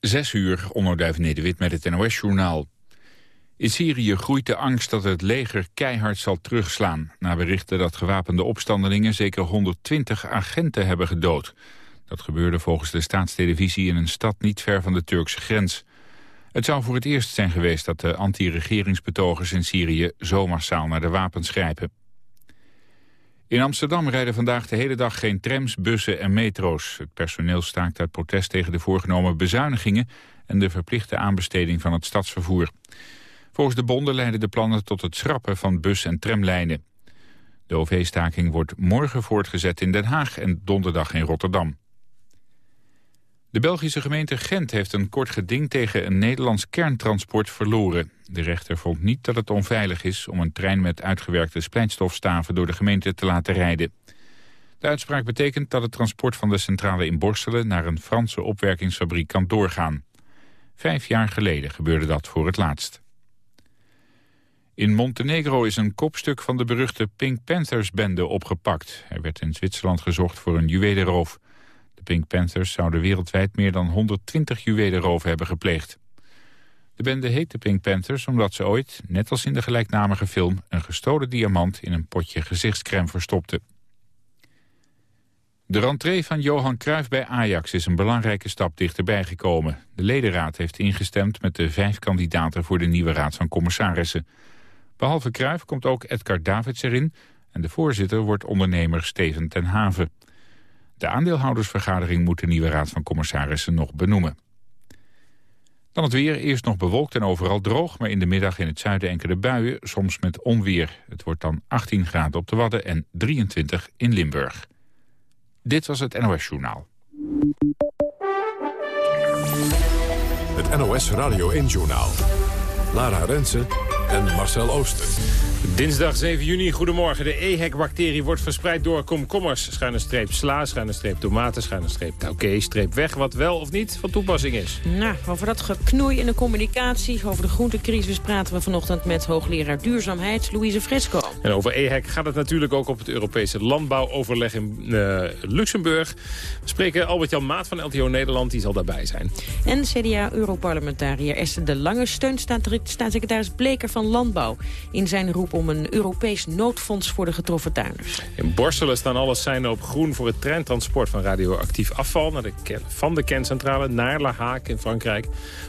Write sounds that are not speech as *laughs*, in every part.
Zes uur, onderduif Nederwit met het NOS-journaal. In Syrië groeit de angst dat het leger keihard zal terugslaan... na berichten dat gewapende opstandelingen zeker 120 agenten hebben gedood. Dat gebeurde volgens de staatstelevisie in een stad niet ver van de Turkse grens. Het zou voor het eerst zijn geweest dat de anti-regeringsbetogers in Syrië... zo massaal naar de wapens grijpen. In Amsterdam rijden vandaag de hele dag geen trams, bussen en metro's. Het personeel staakt uit protest tegen de voorgenomen bezuinigingen... en de verplichte aanbesteding van het stadsvervoer. Volgens de bonden leiden de plannen tot het schrappen van bus- en tramlijnen. De OV-staking wordt morgen voortgezet in Den Haag en donderdag in Rotterdam. De Belgische gemeente Gent heeft een kort geding tegen een Nederlands kerntransport verloren. De rechter vond niet dat het onveilig is om een trein met uitgewerkte splijtstofstaven door de gemeente te laten rijden. De uitspraak betekent dat het transport van de centrale in Borstelen naar een Franse opwerkingsfabriek kan doorgaan. Vijf jaar geleden gebeurde dat voor het laatst. In Montenegro is een kopstuk van de beruchte Pink Panthers-bende opgepakt. Hij werd in Zwitserland gezocht voor een juwelenroof. Pink Panthers zouden wereldwijd meer dan 120 juwelenroven hebben gepleegd. De bende heet de Pink Panthers omdat ze ooit, net als in de gelijknamige film... een gestolen diamant in een potje gezichtscrème verstopte. De rentree van Johan Cruijff bij Ajax is een belangrijke stap dichterbij gekomen. De ledenraad heeft ingestemd met de vijf kandidaten voor de nieuwe raad van commissarissen. Behalve Cruijff komt ook Edgar Davids erin en de voorzitter wordt ondernemer Steven ten Haven. De aandeelhoudersvergadering moet de nieuwe raad van commissarissen nog benoemen. Dan het weer, eerst nog bewolkt en overal droog... maar in de middag in het zuiden enkele buien, soms met onweer. Het wordt dan 18 graden op de Wadden en 23 in Limburg. Dit was het NOS Journaal. Het NOS Radio 1 Journaal. Lara Rensen en Marcel Ooster. Dinsdag 7 juni, goedemorgen. De EHEC-bacterie wordt verspreid door komkommers. Schuine streep sla, schuine streep tomaten, schuine streep tauke, streep weg. Wat wel of niet van toepassing is. Nou, over dat geknoei in de communicatie, over de groentecrisis... praten we vanochtend met hoogleraar duurzaamheid Louise Fresco. En over EHEC gaat het natuurlijk ook op het Europese landbouwoverleg in uh, Luxemburg. We spreken Albert-Jan Maat van LTO Nederland, die zal daarbij zijn. En CDA-europarlementariër Esther de Lange steunt staatssecretaris Bleker van Landbouw... in zijn roep om een Europees noodfonds voor de getroffen tuinders. In Borselen staan alle seinen op groen voor het treintransport van radioactief afval... Naar de van de kerncentrale naar La Haak in Frankrijk.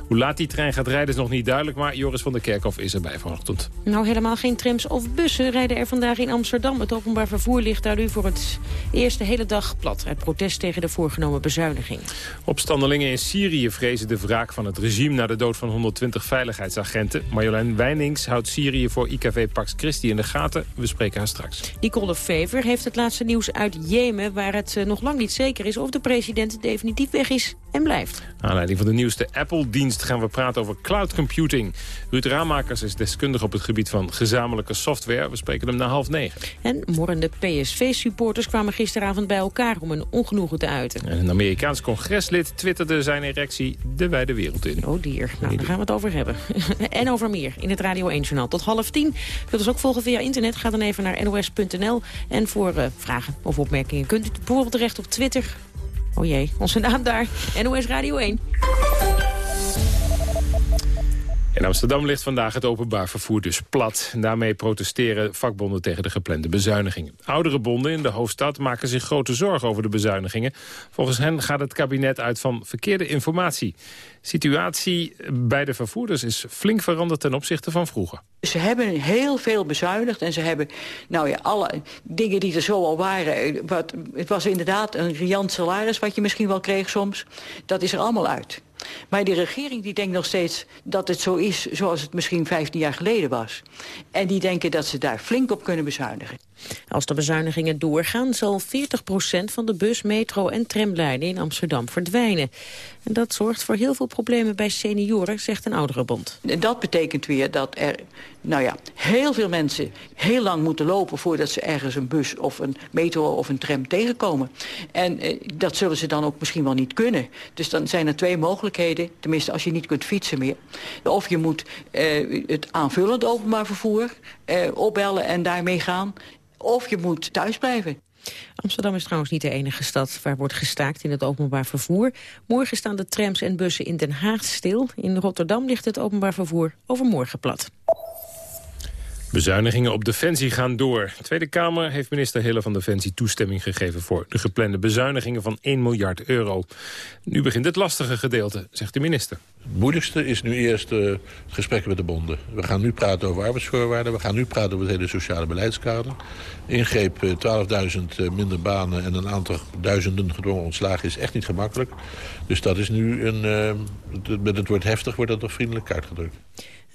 Hoe laat die trein gaat rijden is nog niet duidelijk... maar Joris van der Kerkhof is erbij vanochtend. Nou, helemaal geen trams of bussen rijden er vandaag in Amsterdam. Het openbaar vervoer ligt daar nu voor het eerste hele dag plat... uit protest tegen de voorgenomen bezuiniging. Opstandelingen in Syrië vrezen de wraak van het regime... na de dood van 120 veiligheidsagenten. Marjolein Wijnings houdt Syrië voor IKV Pax Christi in de gaten. We spreken haar straks. Nicole Fever heeft het laatste nieuws uit Jemen... waar het eh, nog lang niet zeker is of de president definitief weg is en blijft. Aanleiding van de nieuwste Apple-dienst gaan we praten over cloud computing. Ruud Raamakers is deskundig op het gebied van gezamenlijke software. We spreken hem na half negen. En morrende PSV-supporters kwamen gisteravond bij elkaar om een ongenoegen te uiten. En een Amerikaans congreslid twitterde zijn erectie de wijde wereld in. Oh dier, nou daar gaan we het over hebben. *laughs* en over meer in het Radio 1-journaal. Tot half tien. Wilt ons ook volgen via internet? Ga dan even naar nos.nl. En voor uh, vragen of opmerkingen kunt u bijvoorbeeld terecht op Twitter Oh jee, onze naam daar. *laughs* NOS Radio 1. In Amsterdam ligt vandaag het openbaar vervoer dus plat. Daarmee protesteren vakbonden tegen de geplande bezuinigingen. Oudere bonden in de hoofdstad maken zich grote zorgen over de bezuinigingen. Volgens hen gaat het kabinet uit van verkeerde informatie. Situatie bij de vervoerders is flink veranderd ten opzichte van vroeger. Ze hebben heel veel bezuinigd en ze hebben nou ja, alle dingen die er zo al waren. Wat, het was inderdaad een riant salaris wat je misschien wel kreeg soms. Dat is er allemaal uit. Maar die regering die denkt nog steeds dat het zo is zoals het misschien 15 jaar geleden was. En die denken dat ze daar flink op kunnen bezuinigen. Als de bezuinigingen doorgaan zal 40% van de bus, metro en tramlijnen in Amsterdam verdwijnen. En dat zorgt voor heel veel problemen bij senioren, zegt een ouderenbond. Dat betekent weer dat er nou ja, heel veel mensen heel lang moeten lopen... voordat ze ergens een bus of een metro of een tram tegenkomen. En eh, dat zullen ze dan ook misschien wel niet kunnen. Dus dan zijn er twee mogelijkheden, tenminste als je niet kunt fietsen meer. Of je moet eh, het aanvullend openbaar vervoer eh, opbellen en daarmee gaan... of je moet thuis blijven. Amsterdam is trouwens niet de enige stad waar wordt gestaakt in het openbaar vervoer. Morgen staan de trams en bussen in Den Haag stil. In Rotterdam ligt het openbaar vervoer overmorgen plat. Bezuinigingen op Defensie gaan door. De Tweede Kamer heeft minister Hille van Defensie toestemming gegeven... voor de geplande bezuinigingen van 1 miljard euro. Nu begint het lastige gedeelte, zegt de minister. Het moeilijkste is nu eerst het gesprek met de bonden. We gaan nu praten over arbeidsvoorwaarden. We gaan nu praten over het hele sociale beleidskader. Ingreep 12.000 uh, minder banen en een aantal duizenden gedwongen ontslagen is echt niet gemakkelijk. Dus dat is nu een... Met het woord heftig wordt dat toch vriendelijk uitgedrukt.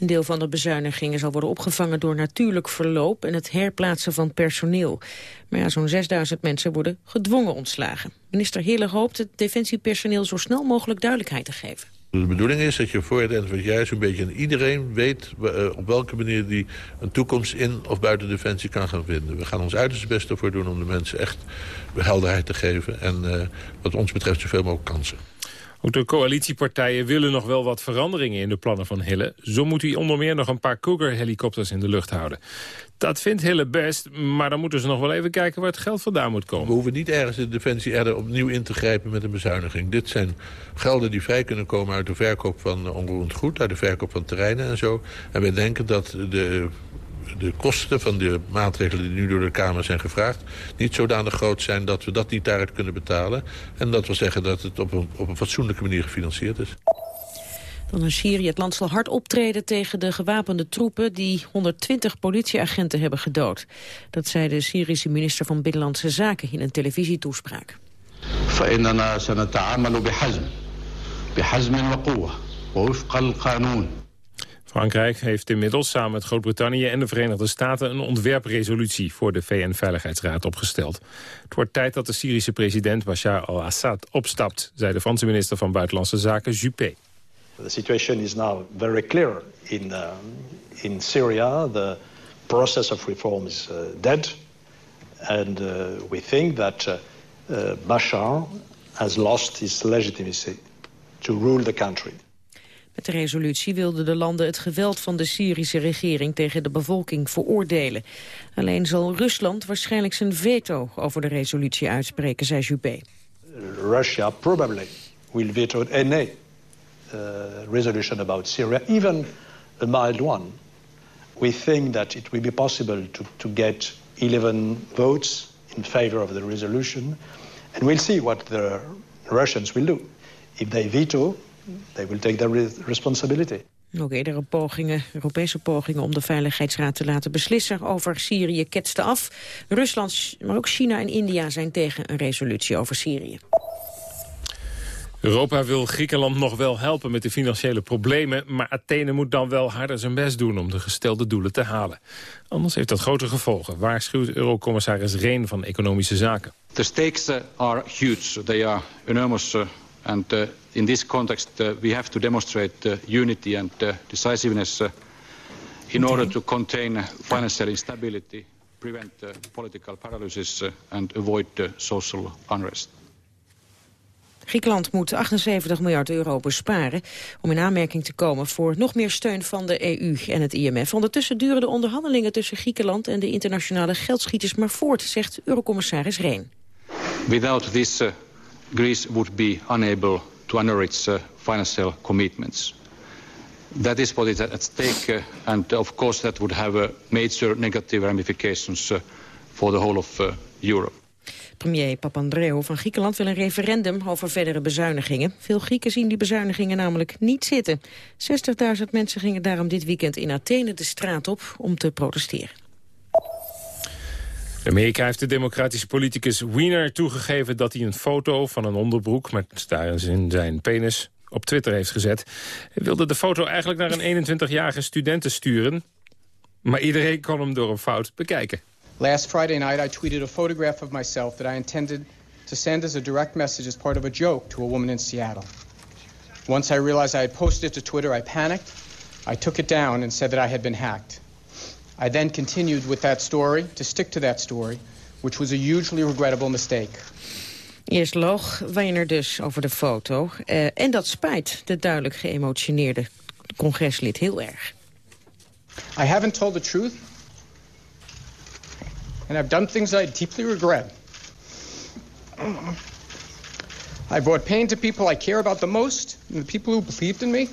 Een deel van de bezuinigingen zal worden opgevangen door natuurlijk verloop en het herplaatsen van personeel. Maar ja, zo'n 6000 mensen worden gedwongen ontslagen. Minister Heerlijk hoopt het defensiepersoneel zo snel mogelijk duidelijkheid te geven. De bedoeling is dat je voor het eind van het jaar zo'n beetje iedereen weet op welke manier die een toekomst in of buiten Defensie kan gaan vinden. We gaan ons uiterste best ervoor doen om de mensen echt helderheid te geven en uh, wat ons betreft zoveel mogelijk kansen. Ook de coalitiepartijen willen nog wel wat veranderingen in de plannen van Hille. Zo moet hij onder meer nog een paar Cougar-helikopters in de lucht houden. Dat vindt Hille best, maar dan moeten ze nog wel even kijken waar het geld vandaan moet komen. We hoeven niet ergens de Defensie er opnieuw in te grijpen met een bezuiniging. Dit zijn gelden die vrij kunnen komen uit de verkoop van onroerend goed, uit de verkoop van terreinen en zo. En wij denken dat de de kosten van de maatregelen die nu door de Kamer zijn gevraagd... niet zodanig groot zijn dat we dat niet daaruit kunnen betalen. En dat wil zeggen dat het op een, op een fatsoenlijke manier gefinancierd is. Dan in Syrië. Het land zal hard optreden tegen de gewapende troepen... die 120 politieagenten hebben gedood. Dat zei de Syrische minister van Binnenlandse Zaken in een televisietoespraak. Frankrijk heeft inmiddels samen met Groot-Brittannië en de Verenigde Staten een ontwerpresolutie voor de VN-veiligheidsraad opgesteld. Het wordt tijd dat de Syrische president Bashar al-Assad opstapt, zei de Franse minister van Buitenlandse Zaken Juppé. The situation is now very clear in, uh, in Syria. The process of reform is uh, dead. And uh, we think that Bashar has lost his legitimacy to rule the country. Met de resolutie wilden de landen het geweld van de Syrische regering tegen de bevolking veroordelen. Alleen zal Rusland waarschijnlijk zijn veto over de resolutie uitspreken, zei Juppé. Russia probably will veto any uh, resolution about Syria, even a mild one. We think that it will be possible to, to get 11 votes in favor of the resolution, and we'll see what the Russians will do. If they veto, they will take their responsibility. Ook eerdere pogingen, Europese pogingen om de Veiligheidsraad te laten beslissen over Syrië ketsten af. Rusland, maar ook China en India zijn tegen een resolutie over Syrië. Europa wil Griekenland nog wel helpen met de financiële problemen... maar Athene moet dan wel harder zijn best doen om de gestelde doelen te halen. Anders heeft dat grote gevolgen, waarschuwt Eurocommissaris Reen van Economische Zaken. The stakes are huge. They are enormous uh, and uh, in this context we have to demonstrate unity and decisiveness in order to contain financial instability, prevent political paralysis and avoid social unrest. Griekenland moet 78 miljard euro besparen om in aanmerking te komen voor nog meer steun van de EU en het IMF. Ondertussen duren de onderhandelingen tussen Griekenland en de internationale geldschieters maar voort, zegt eurocommissaris Reen. Without this, uh, Greece would be unable to honor its uh, financial commitments. That is what is at stake, uh, and of course that would have uh, major negative ramifications uh, for the whole of uh, Europe. Premier Papandreou van Griekenland wil een referendum over verdere bezuinigingen. Veel Grieken zien die bezuinigingen namelijk niet zitten. 60.000 mensen gingen daarom dit weekend in Athene de straat op om te protesteren. Amerika heeft de democratische politicus Wiener toegegeven dat hij een foto van een onderbroek met daarin zijn penis op Twitter heeft gezet. Hij wilde de foto eigenlijk naar een 21-jarige studenten sturen, maar iedereen kon hem door een fout bekijken. Last Friday night, I tweeted a photograph of myself that I intended to send as a direct message as part of a joke to a woman in Seattle. Once I realized I had posted it to Twitter, I panicked. I took it down and said that I had been hacked. I then continued with that story, to stick to that story, which was a hugely regrettable mistake. Eerst loog Weiner dus over de foto. Uh, en dat spijt de duidelijk geëmotioneerde congreslid heel erg. I haven't told the truth and I've done things I deeply regret. I brought pain to people I care about the most, and the people who believed in me.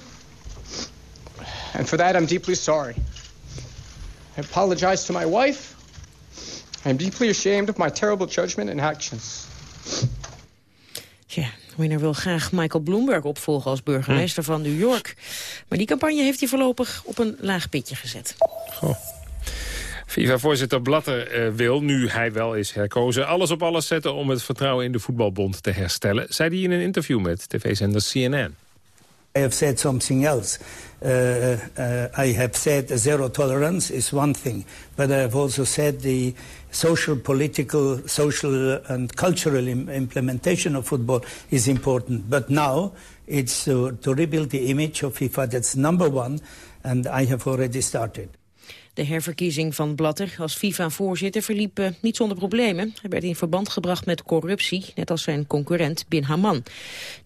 And for that, I'm deeply sorry. I apologize to my wife. I'm deeply ashamed of my terrible judgment and actions. Tja, winnaar wil graag Michael Bloomberg opvolgen als burgemeester van New York. Maar die campagne heeft hij voorlopig op een laag pitje gezet. Goh. FIFA-voorzitter Blatter uh, wil, nu hij wel is herkozen... alles op alles zetten om het vertrouwen in de voetbalbond te herstellen... zei hij in een interview met tv-zender CNN. I have said something else. Uh, uh, I have said zero tolerance is one thing, but I have also said the social, political, social and cultural Im implementation of football is important. But now it's uh, to rebuild the image of FIFA. That's number one, and I have already started. De herverkiezing van Blatter als FIFA-voorzitter verliep uh, niet zonder problemen. Hij werd in verband gebracht met corruptie, net als zijn concurrent Bin Haman.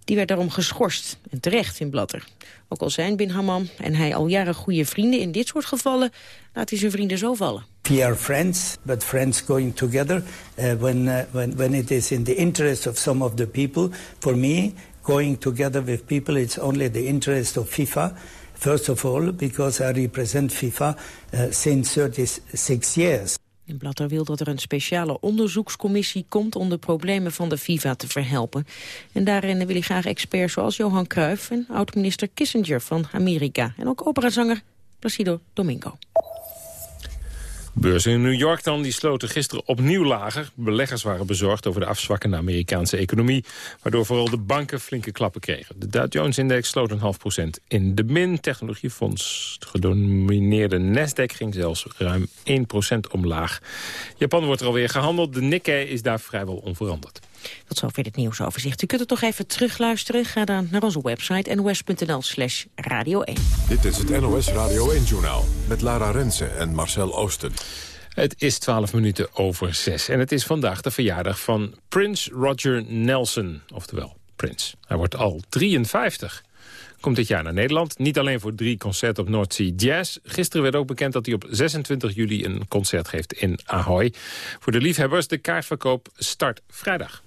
Die werd daarom geschorst, en terecht in Blatter. Ook al zijn Bin Haman en hij al jaren goede vrienden... in dit soort gevallen laat hij zijn vrienden zo vallen. We are friends, but friends going together uh, when, uh, when, when it is in the interest of some of the people. For me, going together with people, it's only the interest of FIFA... First of all, because I represent FIFA uh, since 36 years. En Blatter wil dat er een speciale onderzoekscommissie komt om de problemen van de FIFA te verhelpen. En daarin wil hij graag experts zoals Johan Cruijff en oud-minister Kissinger van Amerika. En ook operazanger Placido Domingo. Beurzen in New York dan, die sloten gisteren opnieuw lager. Beleggers waren bezorgd over de afzwakkende Amerikaanse economie... waardoor vooral de banken flinke klappen kregen. De Dow Jones-index sloot een half procent in de min. Technologiefonds, het gedomineerde Nasdaq, ging zelfs ruim 1 procent omlaag. Japan wordt er alweer gehandeld. De Nikkei is daar vrijwel onveranderd. Tot zover het nieuwsoverzicht. U kunt het toch even terugluisteren. Ga dan naar onze website nos.nl slash radio 1. Dit is het NOS Radio 1-journaal met Lara Rensen en Marcel Oosten. Het is 12 minuten over 6 en het is vandaag de verjaardag van Prince Roger Nelson. Oftewel, Prince. Hij wordt al 53 komt dit jaar naar Nederland. Niet alleen voor drie concerten op North Sea Jazz. Gisteren werd ook bekend dat hij op 26 juli een concert geeft in Ahoy. Voor de liefhebbers, de kaartverkoop start vrijdag.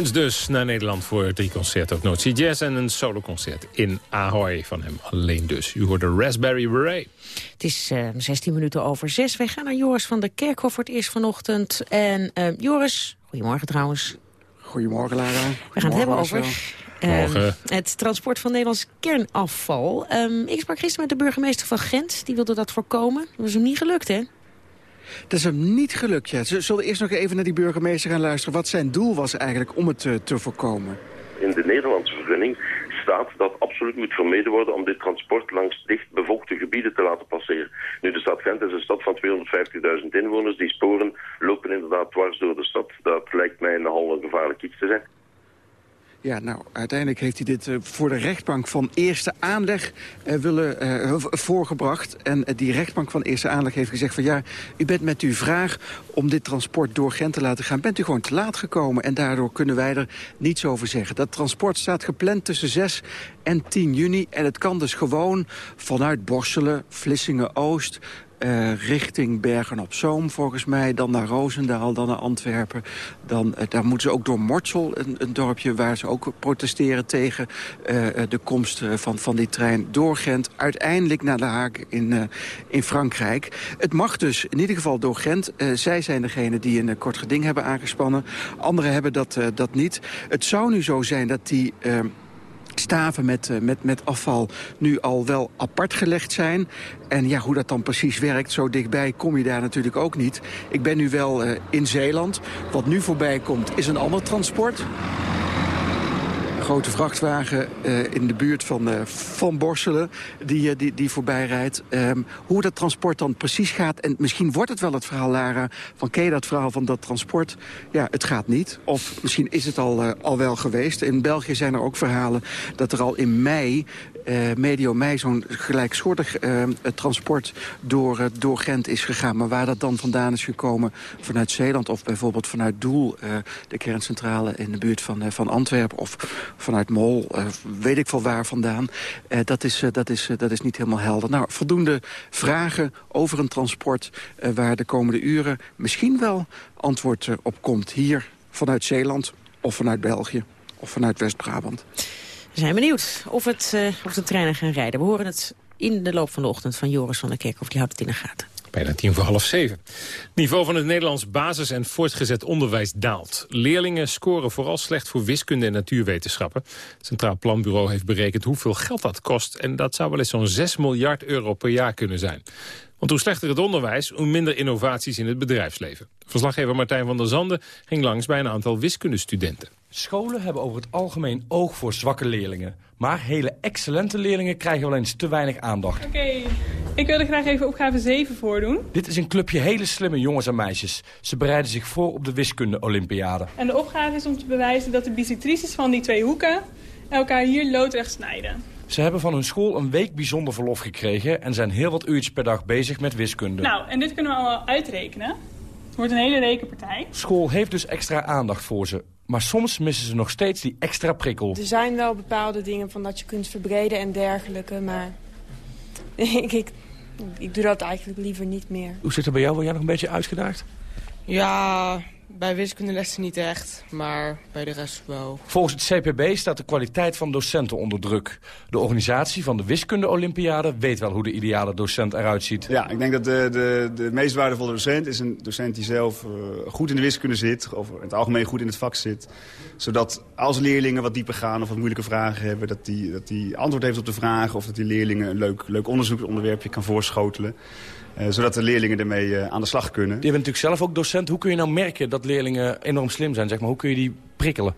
Prince dus naar Nederland voor drie concerten op Noordzee Jazz... en een soloconcert in Ahoy van hem alleen dus. U hoort de Raspberry Beret. Het is uh, eh, 16 minuten over 6. Wij gaan naar Joris van der Kerkhof voor het eerst vanochtend. En uh, Joris, goedemorgen trouwens. Goedemorgen Lara. We gaan het hebben over uh, het transport van Nederlands kernafval. Um, ik sprak gisteren met de burgemeester van Gent. Die wilde dat voorkomen. Dat was hem niet gelukt, hè? Dat is hem niet gelukt, ja. Zullen eerst nog even naar die burgemeester gaan luisteren... wat zijn doel was eigenlijk om het te, eh, te voorkomen? In de Nederlandse vergunning staat dat absoluut moet vermeden worden om dit transport langs dichtbevolkte gebieden te laten passeren. Nu, de stad Gent is een stad van 250.000 inwoners. Die sporen lopen inderdaad dwars door de stad. Dat lijkt mij nogal een gevaarlijk iets te zijn. Ja, nou, uiteindelijk heeft hij dit uh, voor de rechtbank van eerste aanleg uh, willen, uh, voorgebracht. En die rechtbank van eerste aanleg heeft gezegd van ja, u bent met uw vraag om dit transport door Gent te laten gaan, bent u gewoon te laat gekomen. En daardoor kunnen wij er niets over zeggen. Dat transport staat gepland tussen 6 en 10 juni. En het kan dus gewoon vanuit Borselen, Vlissingen-Oost, uh, richting Bergen-op-Zoom volgens mij. Dan naar Roosendaal, dan naar Antwerpen. Dan, uh, daar moeten ze ook door Mortsel, een, een, dorpje waar ze ook protesteren tegen uh, de komst van, van die trein door Gent. Uiteindelijk naar de Haak in, in Frankrijk. Het mag dus in ieder geval door Gent. zij zijn degene die een kort geding hebben aangespannen. Anderen hebben dat, dat niet. Het zou nu zo zijn dat die staven met, met, met afval nu al wel apart gelegd zijn. En ja, hoe dat dan precies werkt, zo dichtbij kom je daar natuurlijk ook niet. Ik ben nu wel uh, in Zeeland. Wat nu voorbij komt is een ander transport grote vrachtwagen uh, in de buurt van, uh, van Borselen die, uh, die, die voorbij rijdt. Um, hoe dat transport dan precies gaat, en misschien wordt het wel het verhaal, Lara, van ken je dat verhaal van dat transport? Ja, het gaat niet. Of misschien is het al, al wel geweest. In België zijn er ook verhalen dat er al in mei uh, medio mei zo'n gelijksoortig uh, transport door, uh, door Gent is gegaan. Maar waar dat dan vandaan is gekomen vanuit Zeeland of bijvoorbeeld vanuit Doel... de kerncentrale in de buurt van, van Antwerpen of vanuit Mol, weet ik veel waar vandaan... dat, is, dat, is, dat is niet helemaal helder. Nou, voldoende vragen over een transport waar de komende uren misschien wel antwoord op komt. Hier vanuit Zeeland of vanuit België of vanuit West-Brabant. We zijn benieuwd of, het, uh, de treinen gaan rijden. We horen het in de loop van de ochtend van Joris van der Kerk. Of die houdt het in de gaten. Bijna tien voor half zeven. Het niveau van het Nederlands basis- en voortgezet onderwijs daalt. Leerlingen scoren vooral slecht voor wiskunde en natuurwetenschappen. Het Centraal Planbureau heeft berekend hoeveel geld dat kost... en dat zou wel eens zo'n 6 miljard euro per jaar kunnen zijn. Want hoe slechter het onderwijs, hoe minder innovaties in het bedrijfsleven. Verslaggever Martijn van der Zanden ging langs bij een aantal wiskundestudenten. Scholen hebben over het algemeen oog voor zwakke leerlingen. Maar hele excellente leerlingen krijgen wel eens te weinig aandacht. Oké, ik wilde graag even opgave 7 voordoen. Dit is een clubje hele slimme jongens en meisjes. Ze bereiden zich voor op de wiskunde-olympiade. En de opgave is om te bewijzen dat de bisectrices van die twee hoeken elkaar hier loodrecht snijden. Ze hebben van hun school een week bijzonder verlof gekregen... en zijn heel wat uurtjes per dag bezig met wiskunde. Nou, en dit kunnen we allemaal uitrekenen. Het wordt een hele rekenpartij. School heeft dus extra aandacht voor ze. Maar soms missen ze nog steeds die extra prikkel. Er zijn wel bepaalde dingen van dat je kunt verbreden en dergelijke, maar *laughs* ik, ik, ik doe dat eigenlijk liever niet meer. Hoe zit het bij jou? Word jij nog een beetje uitgedaagd? Ja, bij wiskundelessen niet echt, maar bij de rest wel. Volgens het CPB staat de kwaliteit van docenten onder druk. De organisatie van de wiskunde-olympiade weet wel hoe de ideale docent eruit ziet. Ja, ik denk dat de, de, de meest waardevolle docent is een docent die zelf uh, goed in de wiskunde zit... of in het algemeen goed in het vak zit. Zodat als leerlingen wat dieper gaan of wat moeilijke vragen hebben... dat die, dat die antwoord heeft op de vragen of dat die leerlingen een leuk, leuk onderzoeksonderwerpje kan voorschotelen. Uh, zodat de leerlingen ermee uh, aan de slag kunnen. Je bent natuurlijk zelf ook docent. Hoe kun je nou merken dat leerlingen enorm slim zijn? Zeg maar? Hoe kun je die prikkelen?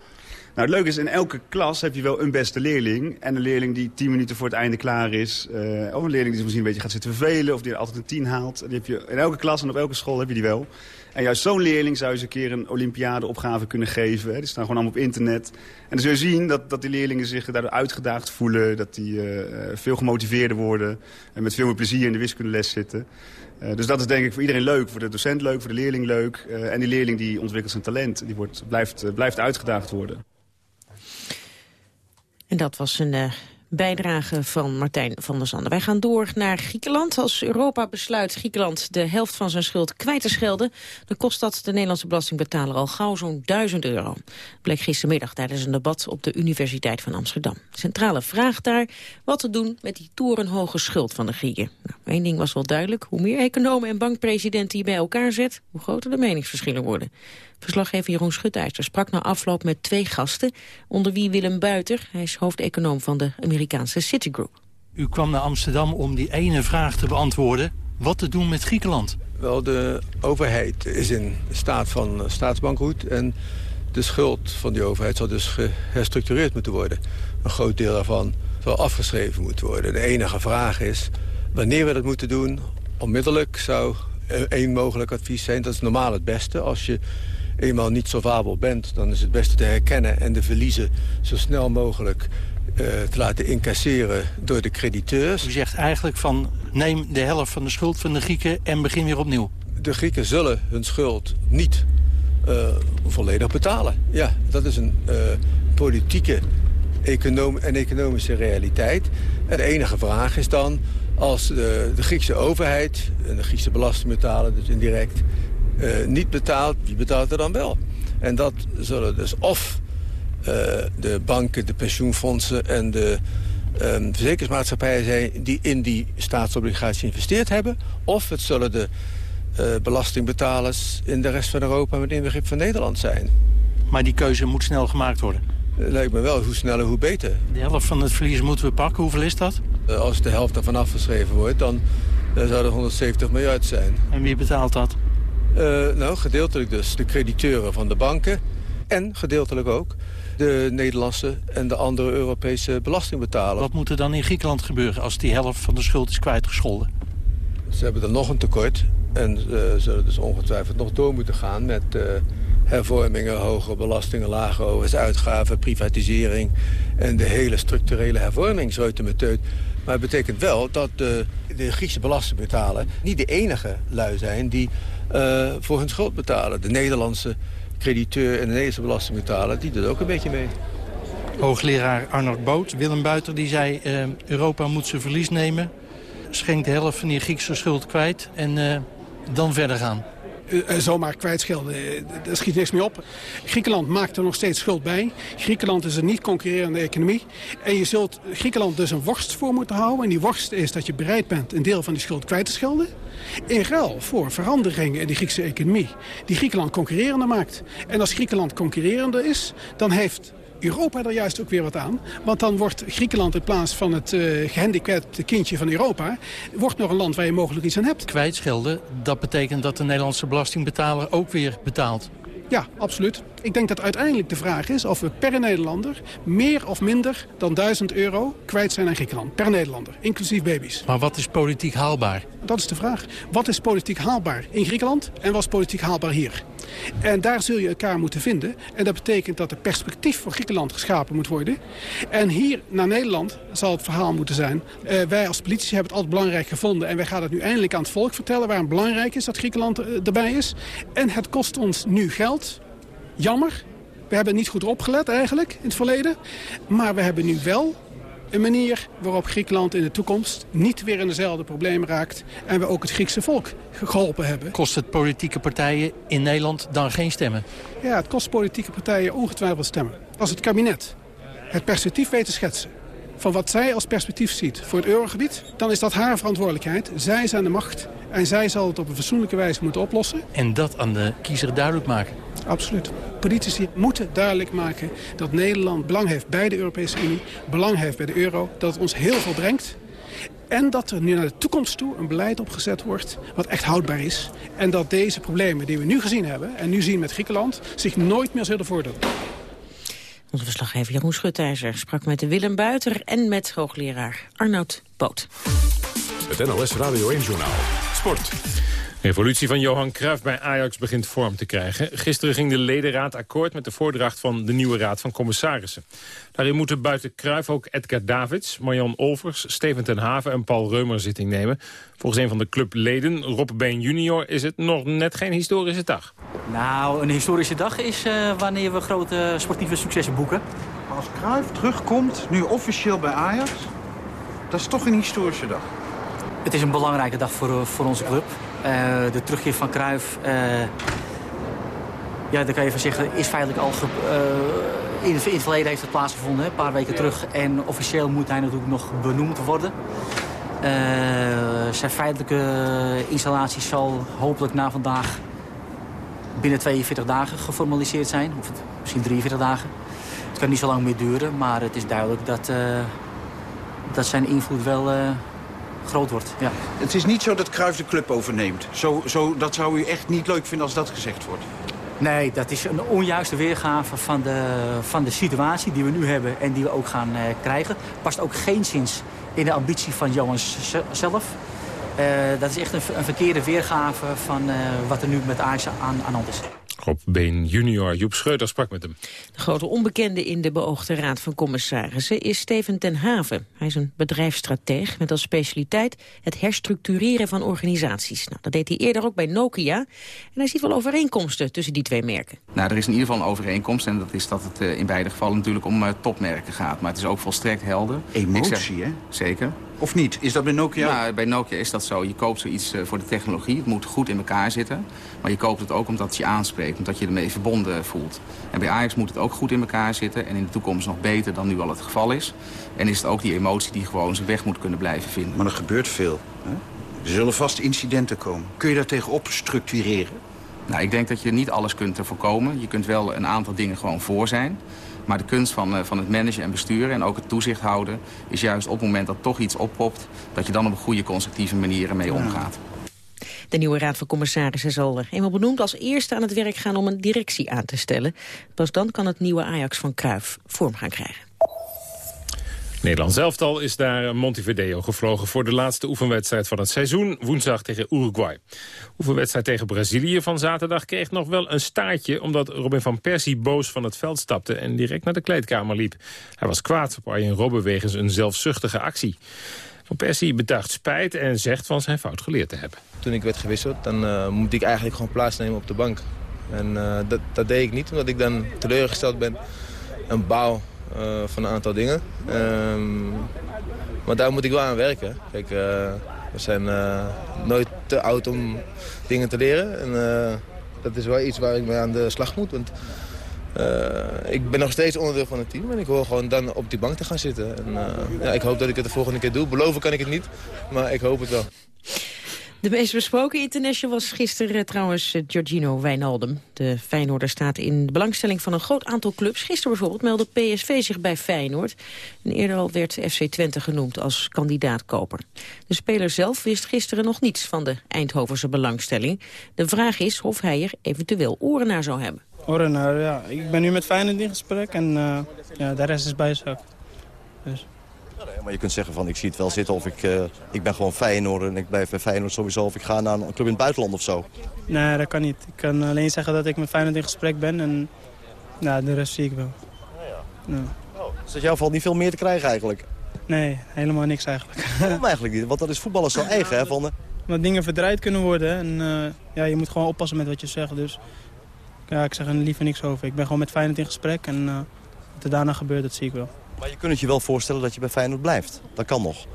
Nou, het leuke is, in elke klas heb je wel een beste leerling. En een leerling die tien minuten voor het einde klaar is. Uh, of een leerling die misschien een beetje gaat zitten vervelen. Of die altijd een tien haalt. Die heb je in elke klas en op elke school heb je die wel. En juist zo'n leerling zou eens een keer een olympiadeopgave kunnen geven. Hè. Die staan gewoon allemaal op internet. En dan zul je zien dat, dat die leerlingen zich daardoor uitgedaagd voelen. Dat die uh, veel gemotiveerder worden. En met veel meer plezier in de wiskundeles zitten. Uh, dus dat is denk ik voor iedereen leuk. Voor de docent leuk, voor de leerling leuk. En die leerling die ontwikkelt zijn talent. Die wordt, blijft, blijft uitgedaagd worden. En dat was een Bijdrage van Martijn van der Zanden. Wij gaan door naar Griekenland. Als Europa besluit Griekenland de helft van zijn schuld kwijt te schelden... dan kost dat de Nederlandse belastingbetaler al gauw zo'n 1000 euro. Bleek gistermiddag tijdens een debat op de Universiteit van Amsterdam. Centrale vraag daar wat te doen met die torenhoge schuld van de Grieken. Nou, één ding was wel duidelijk. Hoe meer economen en bankpresidenten je bij elkaar zet... hoe groter de meningsverschillen worden. Verslaggever Jeroen Schutijster sprak na afloop met twee gasten... onder wie Willem Buiter, hij is hoofdeconoom van de Amerikaanse Citigroup. U kwam naar Amsterdam om die ene vraag te beantwoorden. Wat te doen met Griekenland? Wel, de overheid is in staat van staatsbankroet... en de schuld van die overheid zal dus geherstructureerd moeten worden. Een groot deel daarvan zal afgeschreven moeten worden. De enige vraag is wanneer we dat moeten doen. Onmiddellijk zou één mogelijk advies zijn. Dat is normaal het beste. Als je eenmaal niet solvabel bent, dan is het beste te herkennen... en de verliezen zo snel mogelijk uh, te laten incasseren door de crediteurs. U zegt eigenlijk van neem de helft van de schuld van de Grieken en begin weer opnieuw. De Grieken zullen hun schuld niet uh, volledig betalen. Ja, dat is een uh, politieke econom en economische realiteit. En de enige vraag is dan, als de, de Griekse overheid en de Griekse belastingbetaler, dus indirect, niet betaalt, wie betaalt er dan wel? En dat zullen dus of uh, de banken, de pensioenfondsen en de um, verzekeringsmaatschappijen zijn... die in die staatsobligatie geïnvesteerd hebben. Of het zullen de uh, belastingbetalers in de rest van Europa... met inbegrip van Nederland zijn. Maar die keuze moet snel gemaakt worden? Lijkt me wel, hoe sneller hoe beter. De helft van het verlies moeten we pakken, hoeveel is dat? als de helft daarvan afgeschreven wordt, dan zou dat 170 miljard zijn. En wie betaalt dat? Uh, nou, gedeeltelijk dus de crediteuren van de banken. En gedeeltelijk ook de Nederlandse en de andere Europese belastingbetalers. Wat moet er dan in Griekenland gebeuren als die helft van de schuld is kwijtgescholden? Ze hebben er nog een tekort en uh, zullen dus ongetwijfeld nog door moeten gaan met uh, hervormingen, hogere belastingen, lage overheidsuitgaven, privatisering en de hele structurele hervormingsreutemeteut. Maar het betekent wel dat de, de Griekse belastingbetaler niet de enige lui zijn die uh, voor hun schuld betalen. De Nederlandse crediteur en de Nederlandse belastingbetaler, die doet ook een beetje mee. Hoogleraar Arnold Boot, Willem Buiter, die zei... Uh, Europa moet zijn verlies nemen, schenkt de helft van die Griekse schuld kwijt... en uh, dan verder gaan. Uh, zomaar kwijtschelden, daar schiet niks meer op. Griekenland maakt er nog steeds schuld bij. Griekenland is een niet concurrerende economie. En je zult Griekenland dus een worst voor moeten houden. En die worst is dat je bereid bent een deel van die schuld kwijt te schelden. In ruil voor veranderingen in die Griekse economie. Die Griekenland concurrerender maakt. En als Griekenland concurrerender is, dan heeft Europa er juist ook weer wat aan. Want dan wordt Griekenland in plaats van het uh, gehandicapte kindje van Europa... wordt nog een land waar je mogelijk iets aan hebt. Kwijtschelden, dat betekent dat de Nederlandse belastingbetaler ook weer betaalt. Ja, absoluut. Ik denk dat uiteindelijk de vraag is of we per Nederlander... meer of minder dan 1000 euro kwijt zijn aan Griekenland. Per Nederlander, inclusief baby's. Maar wat is politiek haalbaar? Dat is de vraag. Wat is politiek haalbaar in Griekenland en wat is politiek haalbaar hier? En daar zul je elkaar moeten vinden. En dat betekent dat er perspectief voor Griekenland geschapen moet worden. En hier naar Nederland zal het verhaal moeten zijn. Uh, wij als politici hebben het altijd belangrijk gevonden. En wij gaan het nu eindelijk aan het volk vertellen waarom het belangrijk is dat Griekenland uh, erbij is. En het kost ons nu geld. Jammer. We hebben niet goed opgelet eigenlijk in het verleden. Maar we hebben nu wel een manier waarop Griekenland in de toekomst niet weer in dezelfde problemen raakt... en we ook het Griekse volk geholpen hebben. Kost het politieke partijen in Nederland dan geen stemmen? Ja, het kost politieke partijen ongetwijfeld stemmen. Als het kabinet het perspectief weet te schetsen van wat zij als perspectief ziet voor het eurogebied... dan is dat haar verantwoordelijkheid. Zij zijn de macht en zij zal het op een fatsoenlijke wijze moeten oplossen. En dat aan de kiezer duidelijk maken? Absoluut. Politici moeten duidelijk maken dat Nederland belang heeft bij de Europese Unie... belang heeft bij de euro, dat het ons heel veel brengt... En dat er nu naar de toekomst toe een beleid opgezet wordt wat echt houdbaar is. En dat deze problemen die we nu gezien hebben en nu zien met Griekenland... zich nooit meer zullen voordoen. Onze verslaggever Jeroen Schutijzer sprak met Willem Buiter en met hoogleraar Arnoud Boot. Het NOS Radio 1 Journaal. Sport. De evolutie van Johan Cruijff bij Ajax begint vorm te krijgen. Gisteren ging de ledenraad akkoord met de voordracht van de nieuwe raad van commissarissen. Daarin moeten buiten Cruijff ook Edgar Davids, Marjan Olvers, Steven ten Haven en Paul Reumer zitting nemen. Volgens een van de clubleden, Rob Been junior, is het nog net geen historische dag. Nou, een historische dag is uh, wanneer we grote sportieve successen boeken. als Cruijff terugkomt, nu officieel bij Ajax... dat is toch een historische dag. Het is een belangrijke dag voor, eh, voor onze club. Uh, de terugkeer van Cruijff... Uh, ja, daar kan je van zeggen, is feitelijk al... Uh, in, het verleden heeft het plaatsgevonden, een paar weken terug. En officieel moet hij natuurlijk nog benoemd worden. zijn feitelijke installatie zal hopelijk na vandaag binnen 42 dagen geformaliseerd zijn. Of misschien 43 dagen. Het kan niet zo lang meer duren, maar het is duidelijk dat, uh, dat zijn invloed wel uh, groot wordt. Ja. Het is niet zo dat Cruijff de club overneemt. Zo, zo, dat zou u echt niet leuk vinden als dat gezegd wordt. Nee, dat is een onjuiste weergave van de, van de situatie die we nu hebben en die we ook gaan uh, krijgen. Past ook geen zins in de ambitie van Johan zelf. Uh, dat is echt een, een verkeerde weergave van uh, wat er nu met Ajax aan, aan de hand is. Rob Been junior, Joep Schreuder sprak met hem. De grote onbekende in de beoogde raad van commissarissen is Steven ten Haven. Hij is een bedrijfsstrateeg met als specialiteit het herstructureren van organisaties. Nou, dat deed hij eerder ook bij Nokia. En hij ziet wel overeenkomsten tussen die twee merken. Nou, er is in ieder geval een overeenkomst en dat is dat het uh, in beide gevallen natuurlijk om uh, topmerken gaat. Maar het is ook volstrekt helder. Emotie, zeg, hè? Zeker. Of niet? Is dat bij Nokia? Nou, bij Nokia is dat zo. Je koopt zoiets uh, voor de technologie. Het moet goed in elkaar zitten. Maar je koopt het ook omdat het je aanspreekt. Omdat je ermee verbonden voelt. En bij Ajax moet het ook goed in elkaar zitten. En in de toekomst nog beter dan nu al het geval is. En is het ook die emotie die gewoon zijn weg moet kunnen blijven vinden. Maar er gebeurt veel. Hè? Er zullen vast incidenten komen. Kun je daar tegenop structureren? Nou, ik denk dat je niet alles kunt voorkomen. Je kunt wel een aantal dingen gewoon voor zijn. Maar de kunst van, uh, van het managen en besturen en ook het toezicht houden... is juist op het moment dat toch iets oppopt... dat je dan op een goede, constructieve manier ermee omgaat. De nieuwe Raad van Commissarissen zal er eenmaal benoemd als eerste aan het werk gaan om een directie aan te stellen. Pas dan kan het nieuwe Ajax van Cruijff vorm gaan krijgen. Nederland zelftal is naar Montevideo gevlogen voor de laatste oefenwedstrijd van het seizoen, woensdag tegen Uruguay. Oefenwedstrijd tegen Brazilië van zaterdag kreeg nog wel een staartje, omdat Robin van Persie boos van het veld stapte en direct naar de kleedkamer liep. Hij was kwaad op Arjen Robben wegens een zelfzuchtige actie. Van Persie bedacht spijt en zegt van zijn fout geleerd te hebben. Toen ik werd gewisseld, dan uh, moet ik eigenlijk gewoon plaatsnemen op de bank. En uh, dat, dat deed ik niet, omdat ik dan teleurgesteld ben en bouw van een aantal dingen. Um, maar daar moet ik wel aan werken. Uh, we zijn uh, nooit te oud om dingen te leren. En dat is wel iets waar ik mee aan de slag moet. Want ik ben nog steeds onderdeel van het team. En ik hoor gewoon dan op die bank te gaan zitten. En, ja, ik hoop dat ik het de volgende keer doe. Beloven kan ik het niet, maar ik hoop het wel. De meest besproken international was gisteren uh, trouwens uh, Giorgino Wijnaldum. De Feyenoorder staat in de belangstelling van een groot aantal clubs. Gisteren bijvoorbeeld meldde PSV zich bij Feyenoord. En eerder al werd FC Twente genoemd als kandidaatkoper. De speler zelf wist gisteren nog niets van de Eindhovense belangstelling. De vraag is of hij er eventueel oren naar zou hebben. Oren naar, ja. Ik ben nu met Feyenoord in gesprek en uh, ja, de rest is bij zak. Dus maar je kunt zeggen van ik zie het wel zitten of ik, uh, ik ben gewoon Feyenoord en ik blijf bij Feyenoord sowieso of ik ga naar een club in het buitenland of zo. Nee, dat kan niet. Ik kan alleen zeggen dat ik met Feyenoord in gesprek ben en nou, de rest zie ik wel. Nou ja. ja. Oh, dus dat jouw valt niet veel meer te krijgen eigenlijk? Nee, helemaal niks eigenlijk. *laughs* Waarom eigenlijk niet? Want dat is voetballers zo eigen hè? Van, Omdat dingen verdraaid kunnen worden en uh, ja, je moet gewoon oppassen met wat je zegt. Dus ja, ik zeg er liever niks over. Ik ben gewoon met Feyenoord in gesprek en uh, wat er daarna gebeurt, dat zie ik wel. Maar je kunt het je wel voorstellen dat je bij Feyenoord blijft. Dat kan nog.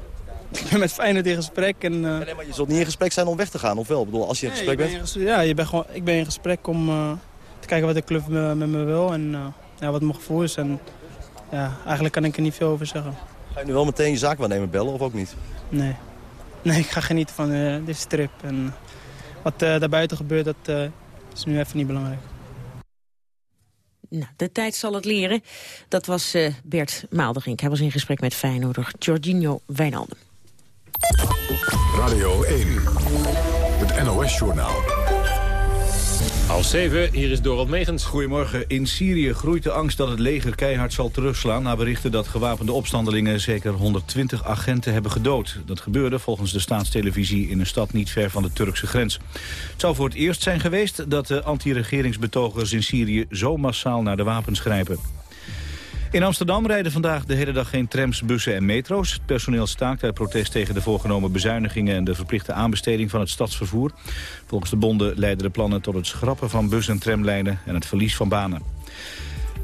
Ik ben met Feyenoord in gesprek. En, uh... nee, maar je zult niet in gesprek zijn om weg te gaan, of wel? Ik bedoel, als je in nee, gesprek bent... ja, je bent gewoon, ik ben in gesprek om uh, te kijken wat de club me, met me wil en uh, ja, wat mijn gevoel is. En, ja, eigenlijk kan ik er niet veel over zeggen. Ga je nu wel meteen je zaakwaarnemer bellen, of ook niet? Nee. Nee, ik ga genieten van deze trip. En wat daarbuiten gebeurt, dat is nu even niet belangrijk. Nou, de tijd zal het leren. Dat was uh, Bert Maalderink. Hij was in gesprek met Feyenoorder Giorgino Wijnaldum. Radio 1, het NOS-journaal. Half zeven, hier is Dorald Megens. Goedemorgen. In Syrië groeit de angst dat het leger keihard zal terugslaan... na berichten dat gewapende opstandelingen zeker 120 agenten hebben gedood. Dat gebeurde volgens de staatstelevisie in een stad niet ver van de Turkse grens. Het zou voor het eerst zijn geweest dat de anti-regeringsbetogers in Syrië... zo massaal naar de wapens grijpen. In Amsterdam rijden vandaag de hele dag geen trams, bussen en metro's. Het personeel staakt uit protest tegen de voorgenomen bezuinigingen... en de verplichte aanbesteding van het stadsvervoer. Volgens de bonden leiden de plannen tot het schrappen van bus- en tramlijnen... en het verlies van banen.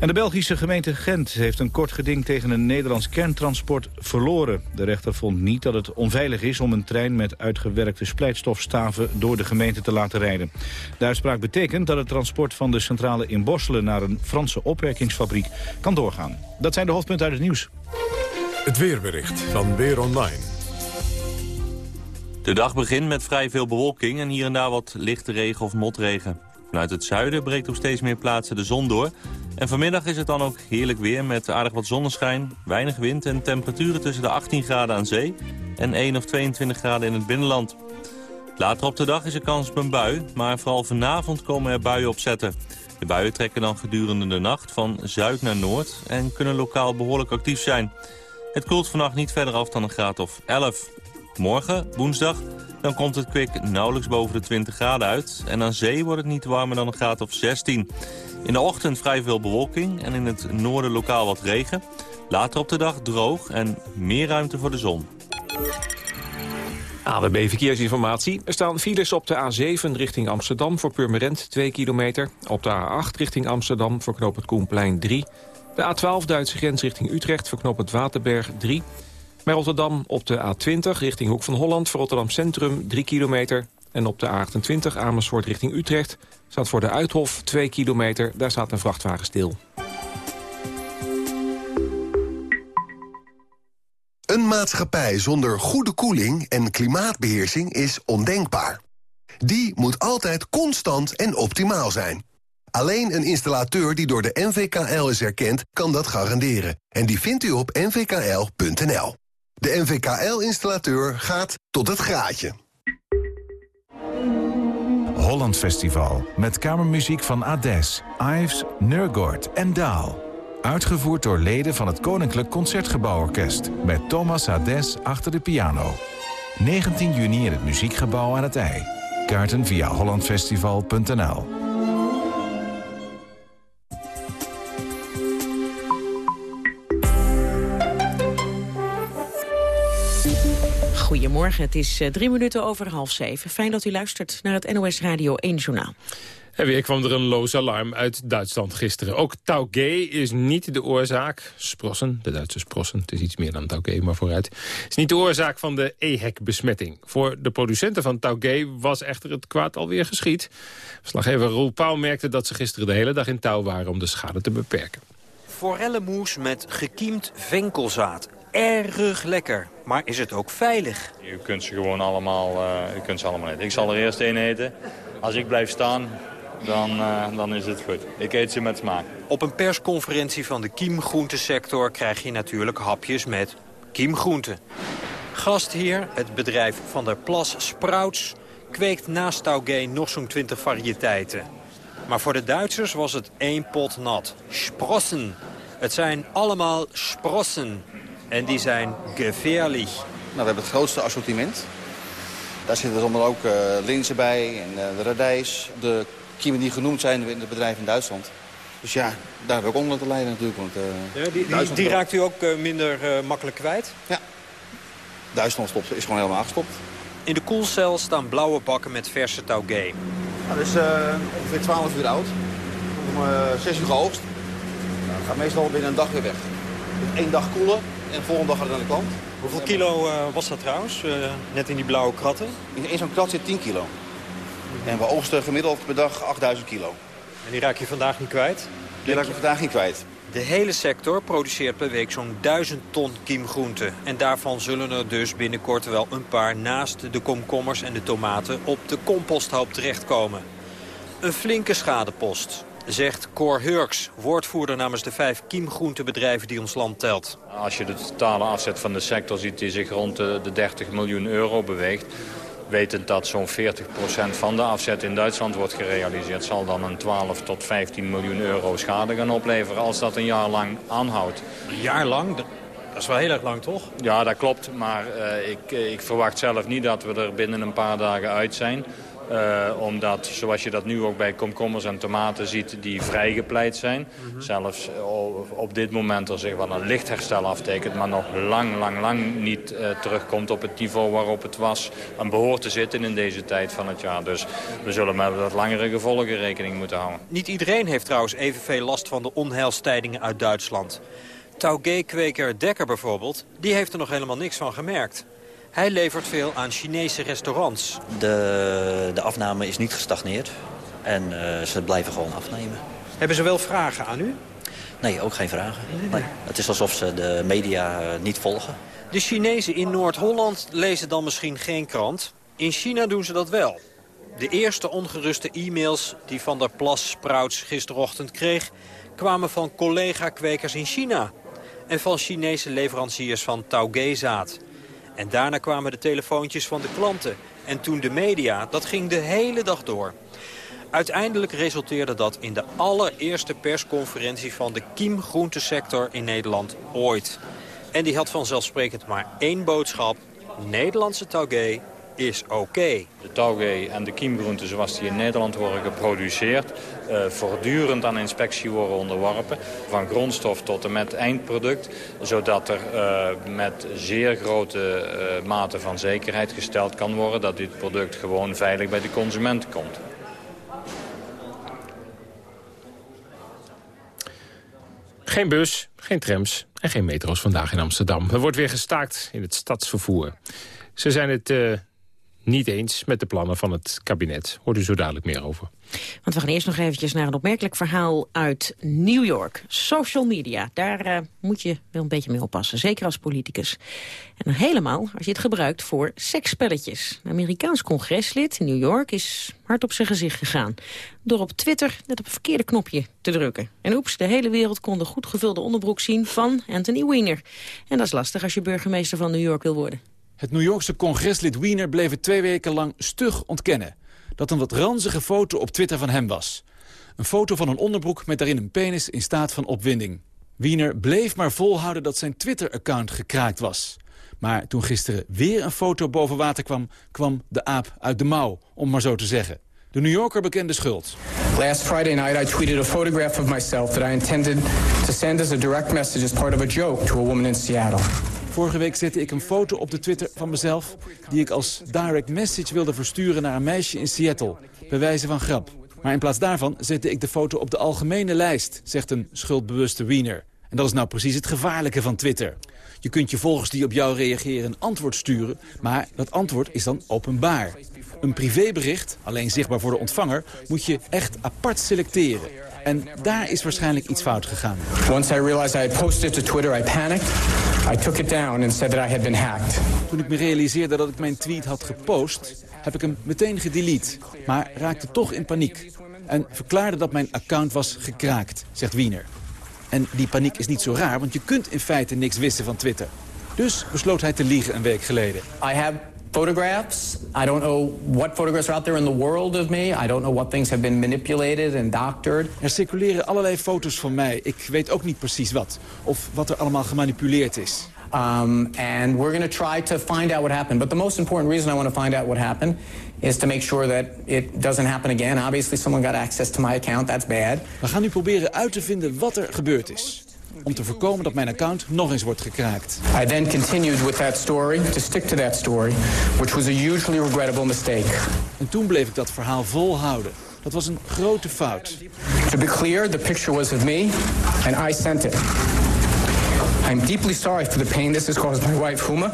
En de Belgische gemeente Gent heeft een kort geding tegen een Nederlands kerntransport verloren. De rechter vond niet dat het onveilig is om een trein met uitgewerkte splijtstofstaven door de gemeente te laten rijden. De uitspraak betekent dat het transport van de centrale in Borselen naar een Franse opwerkingsfabriek kan doorgaan. Dat zijn de hoofdpunten uit het nieuws. Het weerbericht van Weer Online. De dag begint met vrij veel bewolking en hier en daar wat lichte regen of motregen. Vanuit het zuiden breekt op steeds meer plaatsen de zon door. En vanmiddag is het dan ook heerlijk weer met aardig wat zonneschijn, weinig wind... en temperaturen tussen de 18 graden aan zee en 1 of 22 graden in het binnenland. Later op de dag is er kans op een bui, maar vooral vanavond komen er buien opzetten. De buien trekken dan gedurende de nacht van zuid naar noord en kunnen lokaal behoorlijk actief zijn. Het koelt vannacht niet verder af dan een graad of 11. Morgen, woensdag, dan komt het kwik nauwelijks boven de 20 graden uit. En aan zee wordt het niet warmer dan een graad of 16. In de ochtend vrij veel bewolking en in het noorden lokaal wat regen. Later op de dag droog en meer ruimte voor de zon. AWB Verkeersinformatie. Er staan files op de A7 richting Amsterdam voor Purmerend 2 kilometer. Op de A8 richting Amsterdam voor knoop het Koenplein 3. De A12 Duitse grens richting Utrecht voor knoop Waterberg 3. Bij Rotterdam op de A20 richting Hoek van Holland voor Rotterdam Centrum 3 kilometer. En op de A28 Amersfoort richting Utrecht staat voor de Uithof 2 kilometer. Daar staat een vrachtwagen stil. Een maatschappij zonder goede koeling en klimaatbeheersing is ondenkbaar. Die moet altijd constant en optimaal zijn. Alleen een installateur die door de NVKL is erkend, kan dat garanderen. En die vindt u op nvkl.nl. De NVKL-installateur gaat tot het graadje. Holland Festival. Met kamermuziek van Ades, Ives, Nurgord en Daal. Uitgevoerd door leden van het Koninklijk Concertgebouworkest. Met Thomas Ades achter de piano. 19 juni in het Muziekgebouw aan het IJ. Kaarten via hollandfestival.nl Goedemorgen, het is uh, drie minuten over half zeven. Fijn dat u luistert naar het NOS Radio 1 Journaal. En weer kwam er een loos alarm uit Duitsland gisteren. Ook Taugé is niet de oorzaak. Sprossen, de Duitse sprossen, het is iets meer dan Taugé, maar vooruit. is niet de oorzaak van de EHEC-besmetting. Voor de producenten van Taugé was echter het kwaad alweer geschied. Verslaggever Roel Pauw merkte dat ze gisteren de hele dag in touw waren om de schade te beperken. Forellenmoes met gekiemd venkelzaad erg lekker. Maar is het ook veilig? Je kunt ze gewoon allemaal, uh, je kunt ze allemaal eten. Ik zal er eerst één eten. Als ik blijf staan, dan, uh, dan is het goed. Ik eet ze met smaak. Op een persconferentie van de kiemgroentesector krijg je natuurlijk hapjes met kiemgroenten. Gastheer, het bedrijf Van der Plas Sprouts, kweekt naast Taugé nog zo'n 20 variëteiten. Maar voor de Duitsers was het één pot nat. Sprossen. Het zijn allemaal sprossen. En die zijn gefährlich. Nou, we hebben het grootste assortiment. Daar zitten er allemaal ook uh, linzen bij en uh, de radijs. De kiemen die genoemd zijn in het bedrijf in Duitsland. Dus ja, daar hebben we ook onder te lijden natuurlijk. Want, uh, ja, die, die, die, raakt u ook minder makkelijk kwijt? Ja. Duitsland stopt, is gewoon helemaal gestopt. In de koelcel staan blauwe bakken met verse taugé. Nou, dat is ongeveer 12 uur oud. Om 6 uur geoogst. Nou, dat gaat meestal binnen een dag weer weg. Eén dag koelen en de volgende dag gaat het naar de klant. Hoeveel kilo uh, was dat trouwens, uh, net in die blauwe kratten? In, in zo'n krat zit 10 kilo. En we oogsten gemiddeld per dag 8000 kilo. En die raak je vandaag niet kwijt? Die raak je vandaag niet kwijt. De hele sector produceert per week zo'n 1000 ton kiemgroenten. En daarvan zullen er dus binnenkort wel een paar naast de komkommers en de tomaten op de composthoop terechtkomen. Een flinke schadepost zegt Cor Hurks, woordvoerder namens de vijf kiemgroentebedrijven die ons land telt. Als je de totale afzet van de sector ziet die zich rond de, de 30 miljoen euro beweegt... wetend dat zo'n 40% van de afzet in Duitsland wordt gerealiseerd... zal dan een 12 tot 15 miljoen euro schade gaan opleveren als dat een jaar lang aanhoudt. Een jaar lang? Dat is wel heel erg lang, toch? Ja, dat klopt. Maar uh, ik, ik verwacht zelf niet dat we er binnen een paar dagen uit zijn. Uh, omdat, zoals je dat nu ook bij komkommers en tomaten ziet, die vrijgepleit zijn. Mhm. Zelfs op dit moment er zich wel een licht herstel aftekent, maar nog lang, lang, lang niet uh, terugkomt op het niveau waarop het was en behoort te zitten in deze tijd van het jaar. Dus we zullen met wat langere gevolgen rekening moeten houden. Niet iedereen heeft trouwens evenveel last van de onheilstijdingen uit Duitsland. Taugé-kweker Dekker bijvoorbeeld, die heeft er nog helemaal niks van gemerkt. Hij levert veel aan Chinese restaurants. De, de afname is niet gestagneerd en uh, ze blijven gewoon afnemen. Hebben ze wel vragen aan u? Nee, ook geen vragen. Nee. Het is alsof ze de media eh, niet volgen. De Chinezen in Noord-Holland lezen dan misschien geen krant. In China doen ze dat wel. De eerste ongeruste e-mails die Van der Plas Sprouts gisterochtend kreeg... kwamen van collega-kwekers in China. En van Chinese leveranciers van Taugé-zaad. En daarna kwamen de telefoontjes van de klanten. En toen de media, dat ging de hele dag door. Uiteindelijk resulteerde dat in de allereerste persconferentie van de kiemgroentesector in Nederland ooit. En die had vanzelfsprekend maar één boodschap. Nederlandse taugé is oké. De taugé en de kiemgroenten zoals die in Nederland worden geproduceerd... Uh, voortdurend aan inspectie worden onderworpen. Van grondstof tot en met eindproduct. Zodat er uh, met zeer grote uh, mate van zekerheid gesteld kan worden... dat dit product gewoon veilig bij de consument komt. Geen bus, geen trams en geen metro's vandaag in Amsterdam. Er wordt weer gestaakt in het stadsvervoer. Ze zijn het uh, niet eens met de plannen van het kabinet. Hoort u zo dadelijk meer over. Want we gaan eerst nog eventjes naar een opmerkelijk verhaal uit New York. Social media, daar uh, moet je wel een beetje mee oppassen. Zeker als politicus. En helemaal als je het gebruikt voor seksspelletjes. Een Amerikaans congreslid in New York is hard op zijn gezicht gegaan. Door op Twitter net op het verkeerde knopje te drukken. En oeps, de hele wereld kon de goed gevulde onderbroek zien van Anthony Weiner. En dat is lastig als je burgemeester van New York wil worden. Het New Yorkse congreslid Wiener bleef het twee weken lang stug ontkennen... dat een wat ranzige foto op Twitter van hem was. Een foto van een onderbroek met daarin een penis in staat van opwinding. Wiener bleef maar volhouden dat zijn Twitter-account gekraakt was. Maar toen gisteren weer een foto boven water kwam... kwam de aap uit de mouw, om maar zo te zeggen. De New Yorker bekende schuld. Last Friday night I tweeted a photograph of myself that I intended to send as a direct message as part of a joke to a woman in Seattle. Vorige week zette ik een foto op de Twitter van mezelf... die ik als direct message wilde versturen naar een meisje in Seattle... bij wijze van grap. Maar in plaats daarvan zette ik de foto op de algemene lijst... zegt een schuldbewuste wiener. En dat is nou precies het gevaarlijke van Twitter. Je kunt je volgers die op jou reageren een antwoord sturen... maar dat antwoord is dan openbaar. Een privébericht, alleen zichtbaar voor de ontvanger... moet je echt apart selecteren. En daar is waarschijnlijk iets fout gegaan. Once I realized I had posted to Twitter, I panicked. I took it down and said that I had been hacked. Toen ik me realiseerde dat ik mijn tweet had gepost, heb ik hem meteen gedelete. Maar raakte toch in paniek. En verklaarde dat mijn account was gekraakt, zegt Wiener. En die paniek is niet zo raar, want je kunt in feite niks wissen van Twitter. Dus besloot hij te liegen een week geleden. I have photographs. I don't know what photographs are out there in the world of me. I don't know what things have been manipulated and doctored. Er circuleren allerlei foto's van mij. Ik weet ook niet precies wat. Of wat er allemaal gemanipuleerd is. Um, and we're going to try to find out what happened. But the most important reason I want to find out what happened is to make sure that it doesn't happen again. Obviously someone got access to my account. That's bad. We gaan nu proberen uit te vinden wat er gebeurd is om te voorkomen dat mijn account nog eens wordt gekraakt. I then continued with that story, to stick to that story, which was a hugely regrettable mistake. En toen bleef ik dat verhaal volhouden. Dat was een grote fout. To be clear, the picture was of me, and I sent it. I'm deeply sorry for the pain this has caused my wife, Huma,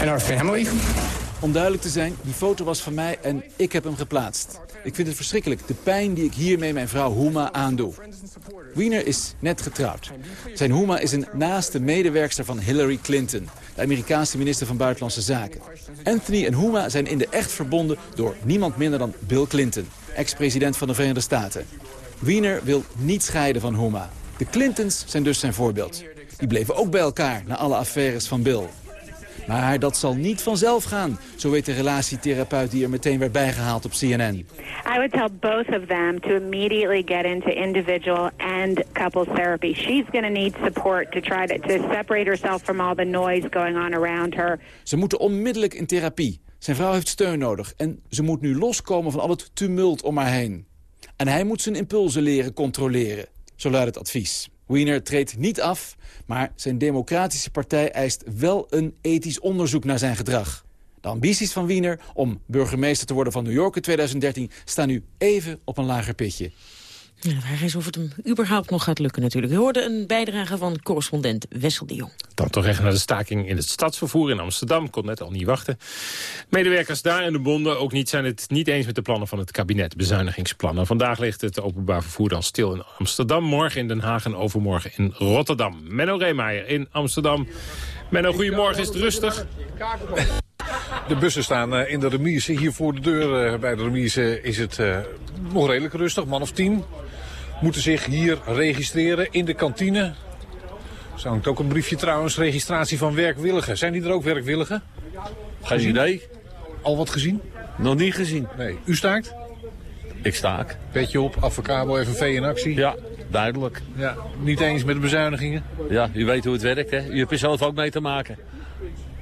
and our family. Om duidelijk te zijn, die foto was van mij en ik heb hem geplaatst. Ik vind het verschrikkelijk, de pijn die ik hiermee mijn vrouw Huma aandoe. Wiener is net getrouwd. Zijn Huma is een naaste medewerkster van Hillary Clinton... de Amerikaanse minister van Buitenlandse Zaken. Anthony en Huma zijn in de echt verbonden door niemand minder dan Bill Clinton... ex-president van de Verenigde Staten. Wiener wil niet scheiden van Huma. De Clintons zijn dus zijn voorbeeld. Die bleven ook bij elkaar na alle affaires van Bill. Maar dat zal niet vanzelf gaan, zo weet de relatietherapeut die er meteen werd bijgehaald op CNN. I would tell both of them to immediately get into individual and couples therapy. She's going to need support to try to, to separate herself from all the noise going on around her. Ze moeten onmiddellijk in therapie, Zijn vrouw heeft steun nodig en ze moet nu loskomen van al het tumult om haar heen. En hij moet zijn impulsen leren controleren, zo luidt het advies. Wiener treedt niet af, maar zijn democratische partij eist wel een ethisch onderzoek naar zijn gedrag. De ambities van Wiener om burgemeester te worden van New York in 2013 staan nu even op een lager pitje. Ja, de vraag is of het hem überhaupt nog gaat lukken natuurlijk. U hoorde een bijdrage van correspondent Wessel de Jong. Dan toch echt naar de staking in het stadsvervoer in Amsterdam. Kon net al niet wachten. Medewerkers daar en de bonden ook niet zijn het niet eens met de plannen van het kabinet. Bezuinigingsplannen. Vandaag ligt het openbaar vervoer dan stil in Amsterdam. Morgen in Den Haag en overmorgen in Rotterdam. Menno Reemeijer in Amsterdam. Menno, goedemorgen. Is het rustig? De bussen staan eh, in de remise. Hier voor de deur eh, bij de remise is het uh, nog redelijk rustig. Man of tien moeten zich hier registreren in de kantine. Er hangt ook een briefje trouwens, registratie van werkwilligen. Zijn die er ook werkwilligen? Geen idee. Al wat gezien? Nog niet gezien. Nee. U staakt? Ik staak. Petje op, Avocabo FNV in actie? Ja, duidelijk. Ja, niet eens met de bezuinigingen? Ja, u weet hoe het werkt hè. U hebt er zelf ook mee te maken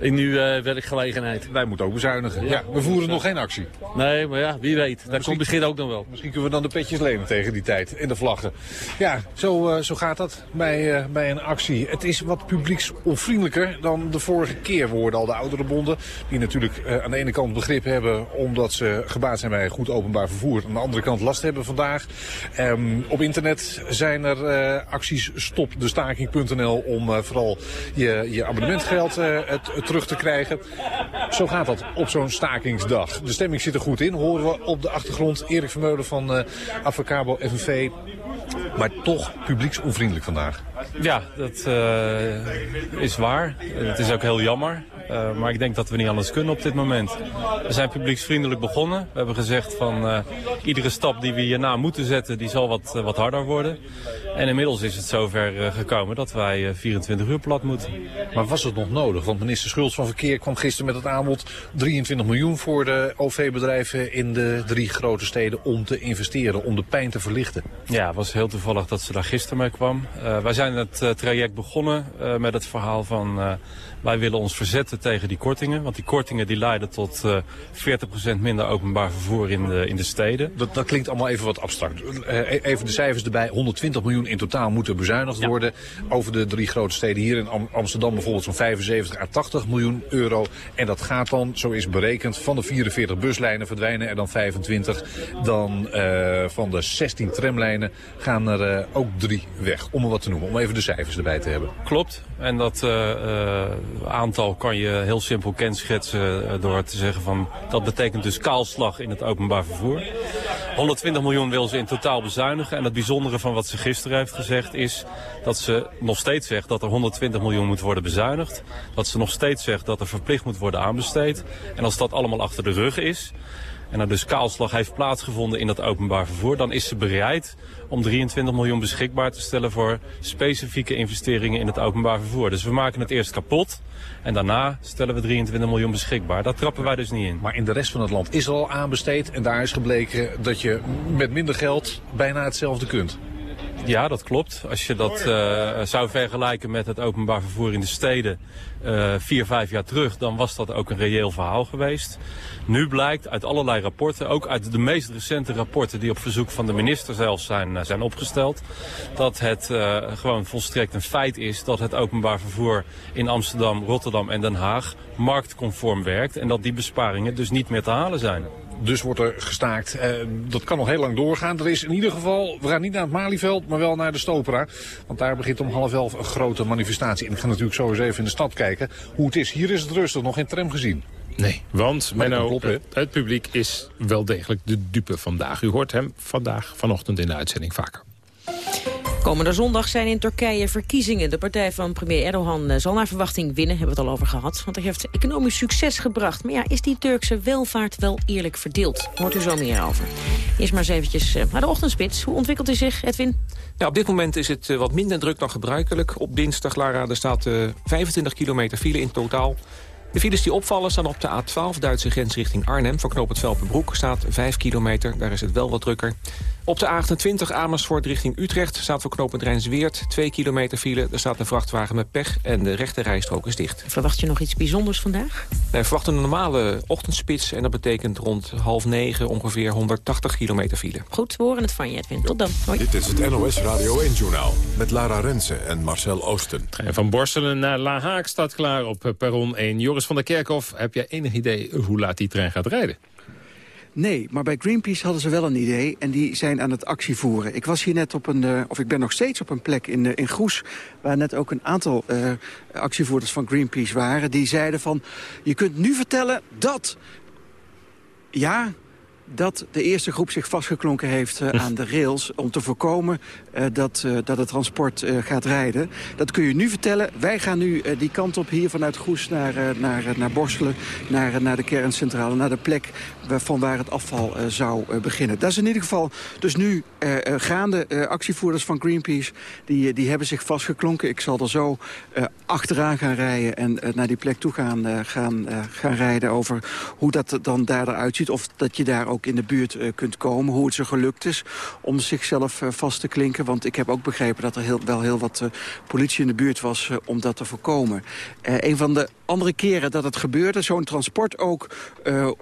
in uw uh, werkgelegenheid. Wij moeten ook bezuinigen. Ja, we voeren nog geen actie. Nee, maar ja, wie weet. Dat komt misschien ook nog wel. Misschien kunnen we dan de petjes lenen tegen die tijd. En de vlaggen. Ja, zo, uh, zo gaat dat bij, uh, bij een actie. Het is wat publieksonvriendelijker dan de vorige keer, worden al de oudere bonden. Die natuurlijk aan de ene kant begrip hebben omdat ze gebaat zijn bij goed openbaar vervoer. Aan de andere kant last hebben vandaag. Um, op internet zijn er acties stopdestaking.nl om vooral je, je abonnementgeld het, het terug te krijgen. Zo gaat dat op zo'n stakingsdag. De stemming zit er goed in, horen we op de achtergrond. Erik Vermeulen van uh, Avocabo. Maar toch publieksonvriendelijk vandaag. Ja, dat uh, is waar. Het is ook heel jammer. Uh, maar ik denk dat we niet anders kunnen op dit moment. We zijn publieksvriendelijk begonnen. We hebben gezegd van uh, iedere stap die we hierna moeten zetten, die zal wat, wat harder worden. En inmiddels is het zover gekomen dat wij 24 uur plat moeten. Maar was het nog nodig? Want minister Schultz van Verkeer kwam gisteren met het aanbod 23 miljoen voor de OV-bedrijven in de drie grote steden om te investeren, om de pijn te verlichten. Ja, het was heel toevallig dat ze daar gisteren mee kwam. wij zijn het traject begonnen met het verhaal van wij willen ons verzetten tegen die kortingen. Want die kortingen die leiden tot uh, 40% minder openbaar vervoer in de, in de steden. Dat, dat klinkt allemaal even wat abstract. Uh, even de cijfers erbij. 120 miljoen in totaal moeten bezuinigd ja. worden. Over de drie grote steden. Hier in Am Amsterdam bijvoorbeeld zo'n 75 à 80 miljoen euro. En dat gaat dan, zo is berekend, van de 44 buslijnen verdwijnen er dan 25. Dan uh, van de 16 tramlijnen gaan er ook drie weg. Om er wat te noemen. Om even de cijfers erbij te hebben. Klopt. En dat aantal kan je heel simpel kenschetsen eh, door te zeggen van dat betekent dus kaalslag in het openbaar vervoer. 120 miljoen wil ze in totaal bezuinigen. En het bijzondere van wat ze gisteren heeft gezegd is dat ze nog steeds zegt dat er 120 miljoen moet worden bezuinigd. Dat ze nog steeds zegt dat er verplicht moet worden aanbesteed. En als dat allemaal achter de rug is, en er dus kaalslag heeft plaatsgevonden in dat openbaar vervoer... dan is ze bereid om 23 miljoen beschikbaar te stellen voor specifieke investeringen in het openbaar vervoer. Dus we maken het eerst kapot en daarna stellen we 23 miljoen beschikbaar. Dat trappen wij dus niet in. Maar in de rest van het land is er al aanbesteed en daar is gebleken dat je met minder geld bijna hetzelfde kunt. Ja, dat klopt. Als je dat uh, zou vergelijken met het openbaar vervoer in de steden uh, vier, vijf jaar terug, dan was dat ook een reëel verhaal geweest. Nu blijkt uit allerlei rapporten, ook uit de meest recente rapporten die op verzoek van de minister zelfs zijn, uh, zijn opgesteld, dat het gewoon volstrekt een feit is dat het openbaar vervoer in Amsterdam, Rotterdam en Den Haag marktconform werkt en dat die besparingen dus niet meer te halen zijn. Dus wordt er gestaakt. Uh, dat kan nog heel lang doorgaan. Er is in ieder geval, we gaan niet naar het Malieveld, maar wel naar de Stopera. Want daar begint om half elf een grote manifestatie. En ik ga natuurlijk zo eens even in de stad kijken hoe het is. Hier is het rustig, nog geen tram gezien. Nee, want Menno, het publiek is wel degelijk de dupe vandaag. U hoort hem vandaag, vanochtend in de uitzending vaker. Komende zondag zijn in Turkije verkiezingen. De partij van premier Erdogan eh, zal naar verwachting winnen, hebben we het al over gehad. Want hij heeft economisch succes gebracht. Maar ja, is die Turkse welvaart wel eerlijk verdeeld? Hoort u zo meer over. Eerst maar eens eventjes eh, naar de ochtendspits. Hoe ontwikkelt hij zich, Edwin? Op dit moment is het eh, wat minder druk dan gebruikelijk. Op dinsdag, Lara, er staat 25 kilometer file in totaal. De files die opvallen staan op de A12, Duitse grens richting Arnhem. Voor knoop het Velpenbroek staat 5 kilometer, daar is het wel wat drukker. Op de A28 Amersfoort richting Utrecht staat voor knooppunt Rijnsweert 2 kilometer file. Er staat een vrachtwagen met pech en de rechte rijstrook is dicht. Verwacht je nog iets bijzonders vandaag? Wij verwachten een normale ochtendspits en dat betekent rond half negen ongeveer 180 kilometer file. Goed, we horen het van je, Edwin. Tot dan. Hoi. Dit is het NOS Radio 1-journaal met Lara Rensen en Marcel Oosten. Trein van Borselen naar La Haak staat klaar op perron 1. Joris van der Kerkhof, heb jij enig idee hoe laat die trein gaat rijden? Nee, maar bij Greenpeace hadden ze wel een idee en die zijn aan het actie voeren. Ik was hier net op een, uh, of ik ben nog steeds op een plek in, uh, in Goes... waar net ook een aantal uh, actievoerders van Greenpeace waren. Die zeiden van, je kunt nu vertellen dat... Ja, dat de eerste groep zich vastgeklonken heeft uh, aan de rails... om te voorkomen uh, dat, uh, dat het transport gaat rijden. Dat kun je nu vertellen. Wij gaan nu die kant op hier vanuit Goes naar, naar, naar Borselen... Naar, naar de kerncentrale, naar de plek van waar het afval zou beginnen. Dat is in ieder geval dus nu gaande. actievoerders van Greenpeace die, die hebben zich vastgeklonken. Ik zal er zo achteraan gaan rijden en naar die plek toe gaan, gaan, gaan rijden... over hoe dat dan daar eruit ziet. Of dat je daar ook in de buurt uh, kunt komen. Hoe het ze gelukt is om zichzelf uh, vast te klinken. Want ik heb ook begrepen dat er heel, wel heel wat uh, politie in de buurt was om dat te voorkomen. een van de andere keren dat het gebeurde, zo'n transport ook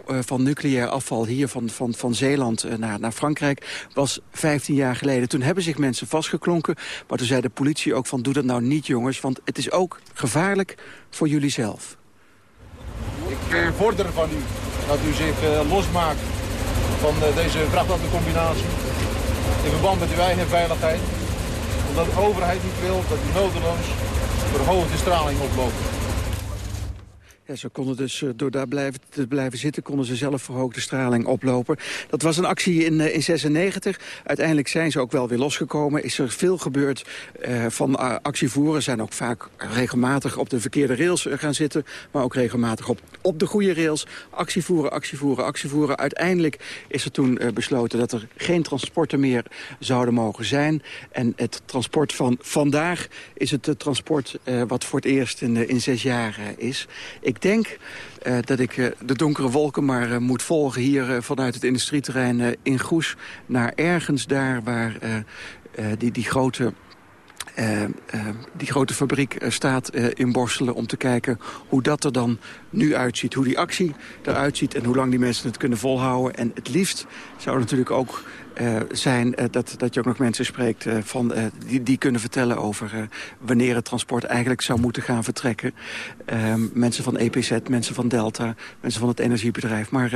van nucleair afval hier van, van, van Zeeland naar, naar Frankrijk, was 15 jaar geleden. Toen hebben zich mensen vastgeklonken. Maar toen zei de politie ook van doe dat nou niet jongens, want het is ook gevaarlijk voor jullie zelf. Ik vorder van u dat u zich losmaakt van deze vrachtwagencombinatie. In verband met uw eigen veiligheid. Omdat de overheid niet wil dat u nodeloos verhoogde straling oploopt. Ze konden dus uh, door daar blijven, te blijven zitten... konden ze zelf verhoogde straling oplopen. Dat was een actie in, uh, in 96. Uiteindelijk zijn ze ook wel weer losgekomen. Is er veel gebeurd uh, van actievoeren. Zijn ook vaak regelmatig op de verkeerde rails gaan zitten. Maar ook regelmatig op, op de goede rails. Actievoeren, actievoeren, actievoeren. Uiteindelijk is er toen besloten dat er geen transporten meer zouden mogen zijn. En het transport van vandaag is het transport wat voor het eerst in, in zes jaar is. Ik ik denk uh, dat ik uh, de donkere wolken maar uh, moet volgen hier vanuit het industrieterrein in Goes... naar ergens daar waar die, die grote... die grote fabriek staat in Borselen om te kijken hoe dat er dan nu uitziet. Hoe die actie eruit ziet en hoe lang die mensen het kunnen volhouden. En het liefst zou natuurlijk ook zijn uh, dat, dat je ook nog mensen spreekt uh, van, die, die kunnen vertellen over wanneer het transport eigenlijk zou moeten gaan vertrekken. Ehm, mensen van EPZ, mensen van Delta, mensen van het energiebedrijf. Maar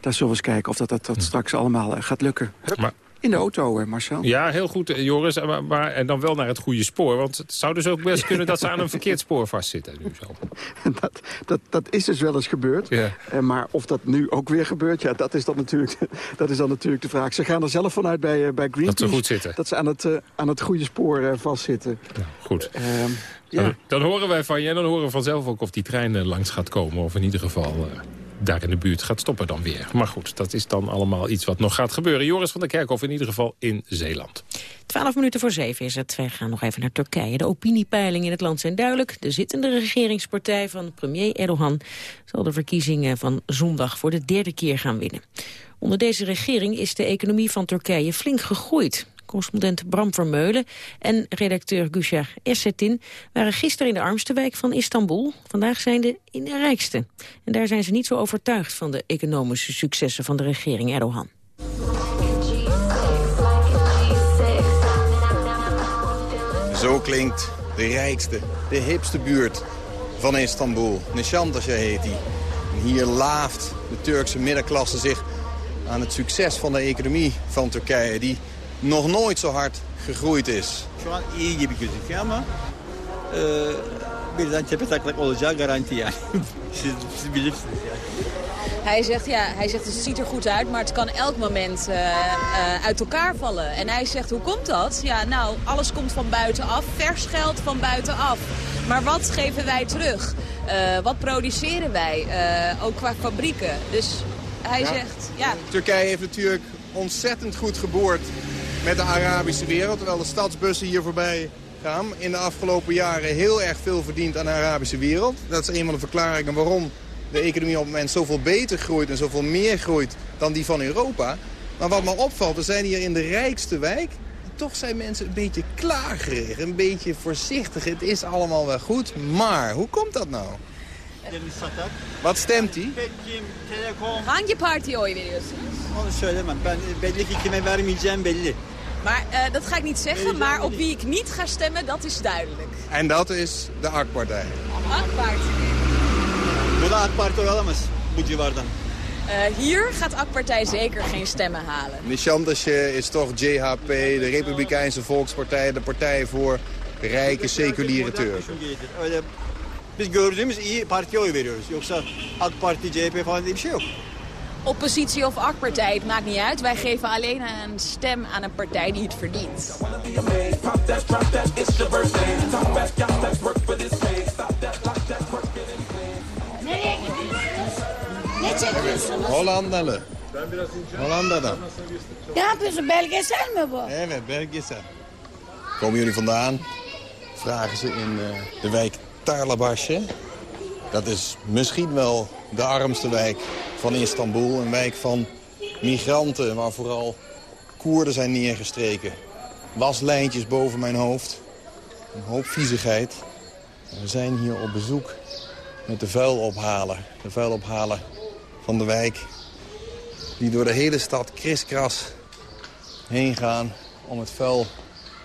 daar zullen we eens kijken of dat, dat, dat straks allemaal gaat lukken. Maar in de auto, Marcel. Ja, heel goed, Joris. Maar, maar, en dan wel naar het goede spoor. Want het zou dus ook best kunnen dat ze aan een verkeerd spoor vastzitten. Nu zo. *laughs* dat, dat, dat is dus wel eens gebeurd. Ja. Uh, maar of dat nu ook weer gebeurt, ja, dat is dan natuurlijk, *laughs* dat is dan natuurlijk de vraag. Ze gaan er zelf vanuit bij, bij Greenpeace. Dat ze goed zitten. Dat ze aan het, aan het goede spoor vastzitten. Ja, goed. Ehm, ja. Dan, dan, horen wij van je en dan horen we vanzelf ook of die trein langs gaat komen. Of in ieder geval daar in de buurt gaat stoppen dan weer. Maar goed, dat is dan allemaal iets wat nog gaat gebeuren. Joris van der Kerkhof in ieder geval in Zeeland. Twaalf minuten voor zeven is het. Wij gaan nog even naar Turkije. De opiniepeilingen in het land zijn duidelijk. De zittende regeringspartij van premier Erdogan... zal de verkiezingen van zondag voor de derde keer gaan winnen. Onder deze regering is de economie van Turkije flink gegroeid. Correspondent Bram Vermeulen en redacteur Gusha Essetin waren gisteren in de armste wijk van Istanbul. Vandaag zijn ze in de rijkste. En daar zijn ze niet zo overtuigd van de economische successen van de regering Erdogan. Zo klinkt de rijkste, de hipste buurt van Istanbul. Nishantasha heet die. hier laaft de Turkse middenklasse zich aan het succes van de economie van Turkije... die nog nooit zo hard gegroeid is. Şu an iyi gibi gözüküyor ama e, birden tepe taklak olacağı garanti yani. siz, siz bilirsiniz yani. Hij zegt, ja, hij zegt het ziet er goed uit, maar het kan elk moment uh, uh, uit elkaar vallen. En hij zegt, hoe komt dat? Ja, nou, alles komt van buitenaf, vers geld van buitenaf. Maar wat geven wij terug? Uh, wat produceren wij? ook qua fabrieken. Dus hij ja. zegt, ja. Turkije heeft natuurlijk ontzettend goed geboord met de Arabische wereld. Terwijl de stadsbussen hier voorbij gaan. In de afgelopen jaren heel erg veel verdiend aan de Arabische wereld. Dat is een van de verklaringen waarom de economie op het moment zoveel beter groeit en zoveel meer groeit dan die van Europa. Maar wat me opvalt, we zijn hier in de rijkste wijk. Toch zijn mensen een beetje klagerig, een beetje voorzichtig. Het is allemaal wel goed, maar hoe komt dat nou? Wat stemt hij? Hangi partiye oy veriyorsunuz? Onu söylemem. Ben belli ki kime vermeyeceğim belli. Maar eh, dat ga ik niet zeggen, maar op wie ik niet ga stemmen, dat is duidelijk. En dat is de AK-partij. AK-Parti. Bu da AK Parti oy alamaz bu civardan. Eh, hier gaat AK-partij zeker geen stemmen halen. Nishantje is toch JHP, de Republikeinse Volkspartij, de partij voor rijke seculiere Turken. Biz gördüğümüz iyi partiye oy veriyoruz. Yoksa AK Parti, CHP falan diye bir şey yok. Oppositie of AK-partij, het maakt niet uit. Wij geven alleen een stem aan een partij die het verdient. Ne çekiyorsunuz? Hollandalı. Hollanda'dan. Ne yapıyorsun? Belgesel mi bu? Evet, belgesel. Komen jullie vandaan? Vragen ze in eh, de wijk Tarlabaşı. Dat is misschien wel de armste wijk van Istanbul. Een wijk van migranten, waar vooral Koerden zijn neergestreken. Waslijntjes boven mijn hoofd. Een hoop viezigheid. We zijn hier op bezoek met de vuilophaler. De vuilophaler van de wijk. Die door de hele stad kriskras heen gaan om het vuil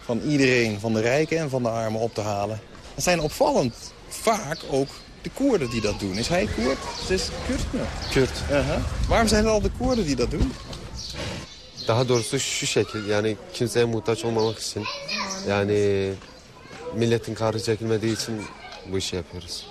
van iedereen, van de rijken en van de armen op te halen. Het zijn opvallend vaak ook de Koerden die dat doen. Is hij Koerd? Het is Kürt mü? Kürt. Aha. Waarom zijn het al de Koerden die dat doen? Daha doğrusu şu şekil yani kimseye muhtaç olmamak için yani milletin kahrı çekilmediği için bu işi yapıyoruz.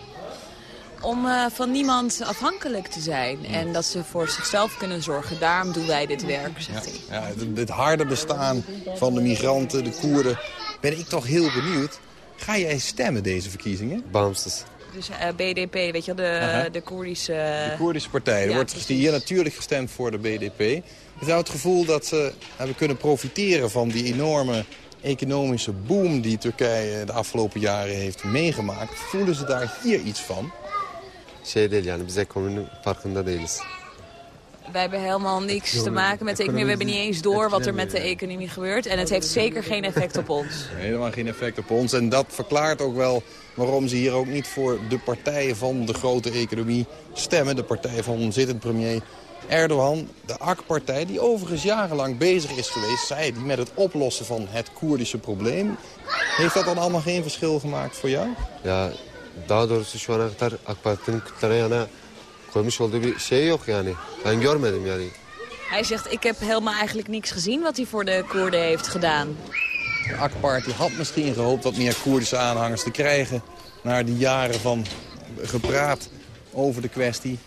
Om eh, van niemand afhankelijk te zijn en dat ze voor zichzelf kunnen zorgen. Daarom doen wij dit werk, zegt hij. Ja, het harde bestaan van de migranten, de Koerden, ben ik toch heel benieuwd. Ga jij stemmen deze verkiezingen? Bağımsız. Dus eh, BDP, weet je wel, de, Aha. de Koerdische... De Koerdische partij. Er Ja, wordt hier natuurlijk gestemd voor de BDP. Ik zou het gevoel dat ze hebben kunnen profiteren van die enorme economische boom die Turkije de afgelopen jaren heeft meegemaakt. Voelen ze daar hier iets van? Şey değil yani biz ekonominin farkında değiliz. Wij hebben helemaal niks te maken met de economie. We hebben niet eens door wat er met de economie gebeurt. En het heeft zeker geen effect op ons. *laughs* Helemaal geen effect op ons. En dat verklaart ook wel waarom ze hier ook niet voor de partijen van de grote economie stemmen. De partij van zittend premier Erdogan, de AK-partij, die overigens jarenlang bezig is geweest, zei die, met het oplossen van het Koerdische probleem. Heeft dat dan allemaal geen verschil gemaakt voor jou? Ya daha doğrusu şu ana kadar AK Parti'nin Kürtlere yana koymuş olduğu bir şey yok yani. Ben görmedim yani. Hij zegt, ik heb helemaal eigenlijk niks gezien wat hij voor de Koerden heeft gedaan. De AK-party had misschien gehoopt wat meer Koerdische aanhangers te krijgen... na die jaren van gepraat over de kwestie.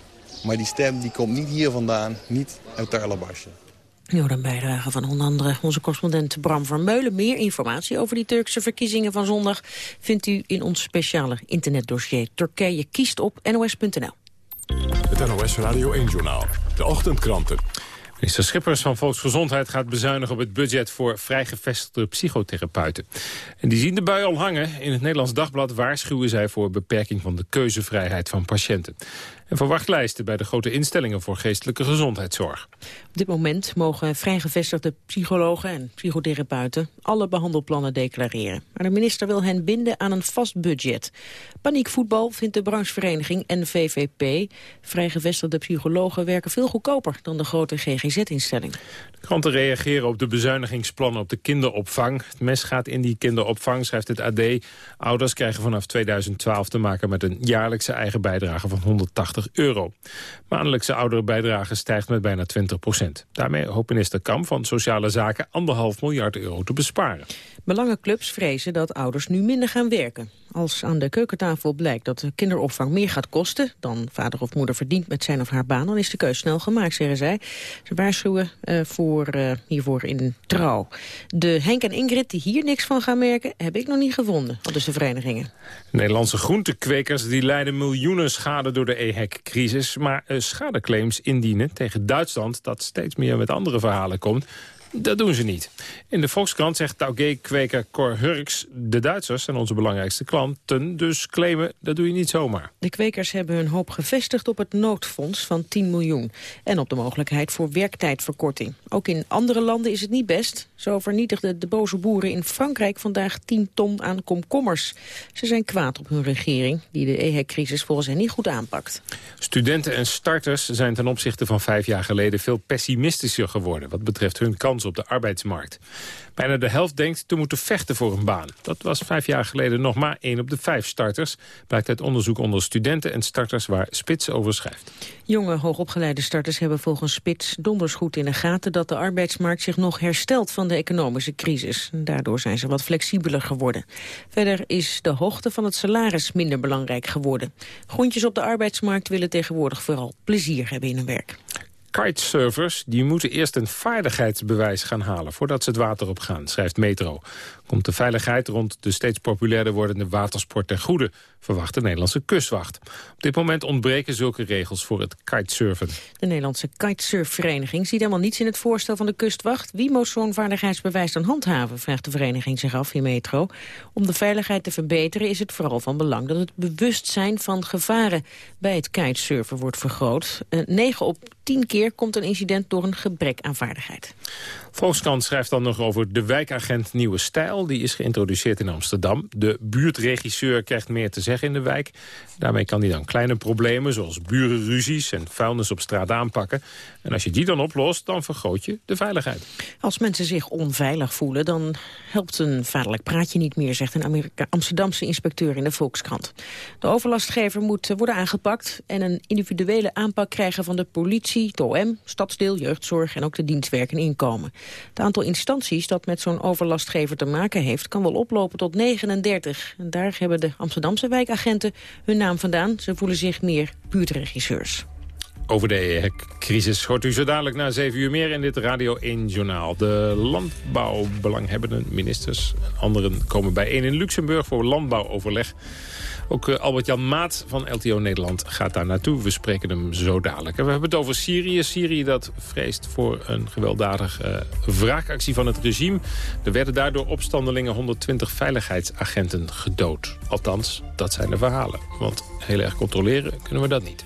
Maar die stem die komt niet hier vandaan, niet uit Tarlabaşı. Nou, een bijdrage van onder andere onze correspondent Bram Vermeulen. Meer informatie over die Turkse verkiezingen van zondag... vindt u in ons speciale internetdossier Turkije kiest op nos.nl. Het NOS Radio 1-journaal. De ochtendkranten. Minister Schippers van Volksgezondheid gaat bezuinigen op het budget voor vrijgevestigde psychotherapeuten. En die zien de bui al hangen. In het Nederlands Dagblad waarschuwen zij voor beperking van de keuzevrijheid van patiënten. En voor wachtlijsten bij de grote instellingen voor geestelijke gezondheidszorg. Op dit moment mogen vrijgevestigde psychologen en psychotherapeuten alle behandelplannen declareren. Maar de minister wil hen binden aan een vast budget. Paniekvoetbal vindt de branchevereniging en de VVP. Vrijgevestigde psychologen werken veel goedkoper dan de grote GGZ-instelling. De kranten reageren op de bezuinigingsplannen op de kinderopvang. Het mes gaat in die kinderopvang, schrijft het AD. Ouders krijgen vanaf 2012 te maken met een jaarlijkse eigen bijdrage van 180 euro. Maandelijkse ouderenbijdrage stijgt met bijna 20 procent. Daarmee hoopt minister Kamp van Sociale Zaken anderhalf miljard euro te besparen. Belangenclubs vrezen dat ouders nu minder gaan werken. Als aan de keukentafel blijkt dat de kinderopvang meer gaat kosten... dan vader of moeder verdient met zijn of haar baan... dan is de keus snel gemaakt, zeggen zij. Ze waarschuwen uh, voor, uh, hiervoor in trouw. De Henk en Ingrid die hier niks van gaan merken... heb ik nog niet gevonden, al dus de verenigingen. Nederlandse groentekwekers die lijden miljoenen schade door de EHEC-crisis... maar uh, schadeclaims indienen tegen Duitsland... dat steeds meer met andere verhalen komt Dat doen ze niet. In de Volkskrant zegt Taugé-kweker Cor Hurks... de Duitsers zijn onze belangrijkste klanten, dus claimen dat doe je niet zomaar. De kwekers hebben hun hoop gevestigd op het noodfonds van 10 miljoen... en op de mogelijkheid voor werktijdverkorting. Ook in andere landen is het niet best. Zo vernietigden de boze boeren in Frankrijk vandaag 10 ton aan komkommers. Ze zijn kwaad op hun regering, die de EHEC-crisis volgens hen niet goed aanpakt. Studenten en starters zijn ten opzichte van vijf jaar geleden... veel pessimistischer geworden wat betreft hun kans op de arbeidsmarkt. Bijna de helft denkt te moeten vechten voor een baan. Dat was vijf jaar geleden nog maar één op de vijf starters... blijkt uit onderzoek onder studenten en starters waar Spits over schrijft. Jonge, hoogopgeleide starters hebben volgens Spits donders goed in de gaten... dat de arbeidsmarkt zich nog herstelt van de economische crisis. Daardoor zijn ze wat flexibeler geworden. Verder is de hoogte van het salaris minder belangrijk geworden. Groentjes op de arbeidsmarkt willen tegenwoordig vooral plezier hebben in hun werk kitesurfers die moeten eerst een vaardigheidsbewijs gaan halen... voordat ze het water op gaan, schrijft Metro. Komt de veiligheid rond de steeds populairder wordende watersport ten goede... verwacht de Nederlandse kustwacht. Op dit moment ontbreken zulke regels voor het kitesurfen. De Nederlandse kitesurfvereniging ziet helemaal niets in het voorstel van de kustwacht. Wie moet zo'n vaardigheidsbewijs dan handhaven, vraagt de vereniging zich af in Metro. Om de veiligheid te verbeteren is het vooral van belang... dat het bewustzijn van gevaren bij het kitesurfen wordt vergroot. 9 op 10 keer komt een incident door een gebrek aan vaardigheid. Volkskrant schrijft dan nog over de wijkagent Nieuwe Stijl. Die is geïntroduceerd in Amsterdam. De buurtregisseur krijgt meer te zeggen in de wijk. Daarmee kan hij dan kleine problemen zoals burenruzies en vuilnis op straat aanpakken. En als je die dan oplost, dan vergroot je de veiligheid. Als mensen zich onveilig voelen, dan helpt een vaderlijk praatje niet meer, zegt een Amsterdamse inspecteur in de Volkskrant. De overlastgever moet worden aangepakt en een individuele aanpak krijgen van de politie, de OM, stadsdeel, jeugdzorg en ook de dienstwerken inkomen. Het aantal instanties dat met zo'n overlastgever te maken heeft... kan wel oplopen tot 39. En daar hebben de Amsterdamse wijkagenten hun naam vandaan. Ze voelen zich meer buurtregisseurs. Over de crisis hoort u zo dadelijk na 7 uur meer in dit Radio 1-journaal. De landbouwbelanghebbende ministers en anderen komen bijeen in Luxemburg voor landbouwoverleg. Ook eh, Albert-Jan Maat van LTO Nederland gaat daar naartoe. We spreken hem zo dadelijk. We hebben het over Syrië. Syrië dat vreest voor een gewelddadig uh, wraakactie van het regime. Er werden daardoor opstandelingen 120 veiligheidsagenten gedood. Althans, dat zijn de verhalen. Want heel erg controleren kunnen we dat niet.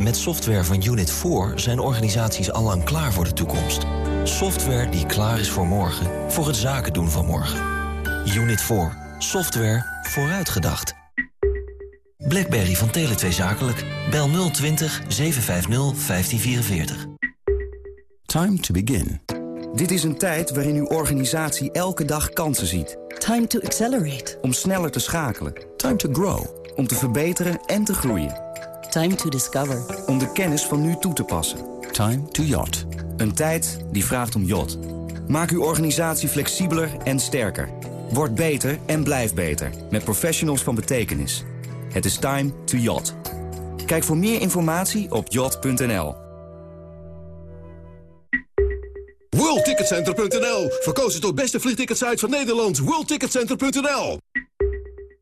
Met software van Unit 4 zijn organisaties allang klaar voor de toekomst. Software die klaar is voor morgen, voor het zaken doen van morgen. Unit 4. Software vooruitgedacht. BlackBerry van Tele2 Zakelijk. Bel 020 750 1544. Time to begin. Dit is een tijd waarin uw organisatie elke dag kansen ziet. Time to accelerate. Om sneller te schakelen. Time to grow. Om te verbeteren en te groeien. Time to discover. Om de kennis van nu toe te passen. Time to yacht. Een tijd die vraagt om yacht. Maak uw organisatie flexibeler en sterker. Word beter en blijf beter. Met professionals van betekenis. Het is time to yacht. Kijk voor meer informatie op yacht.nl. WorldTicketCenter.nl Verkozen tot beste vliegticketsite van Nederland. WorldTicketCenter.nl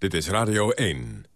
Dit is Radio 1.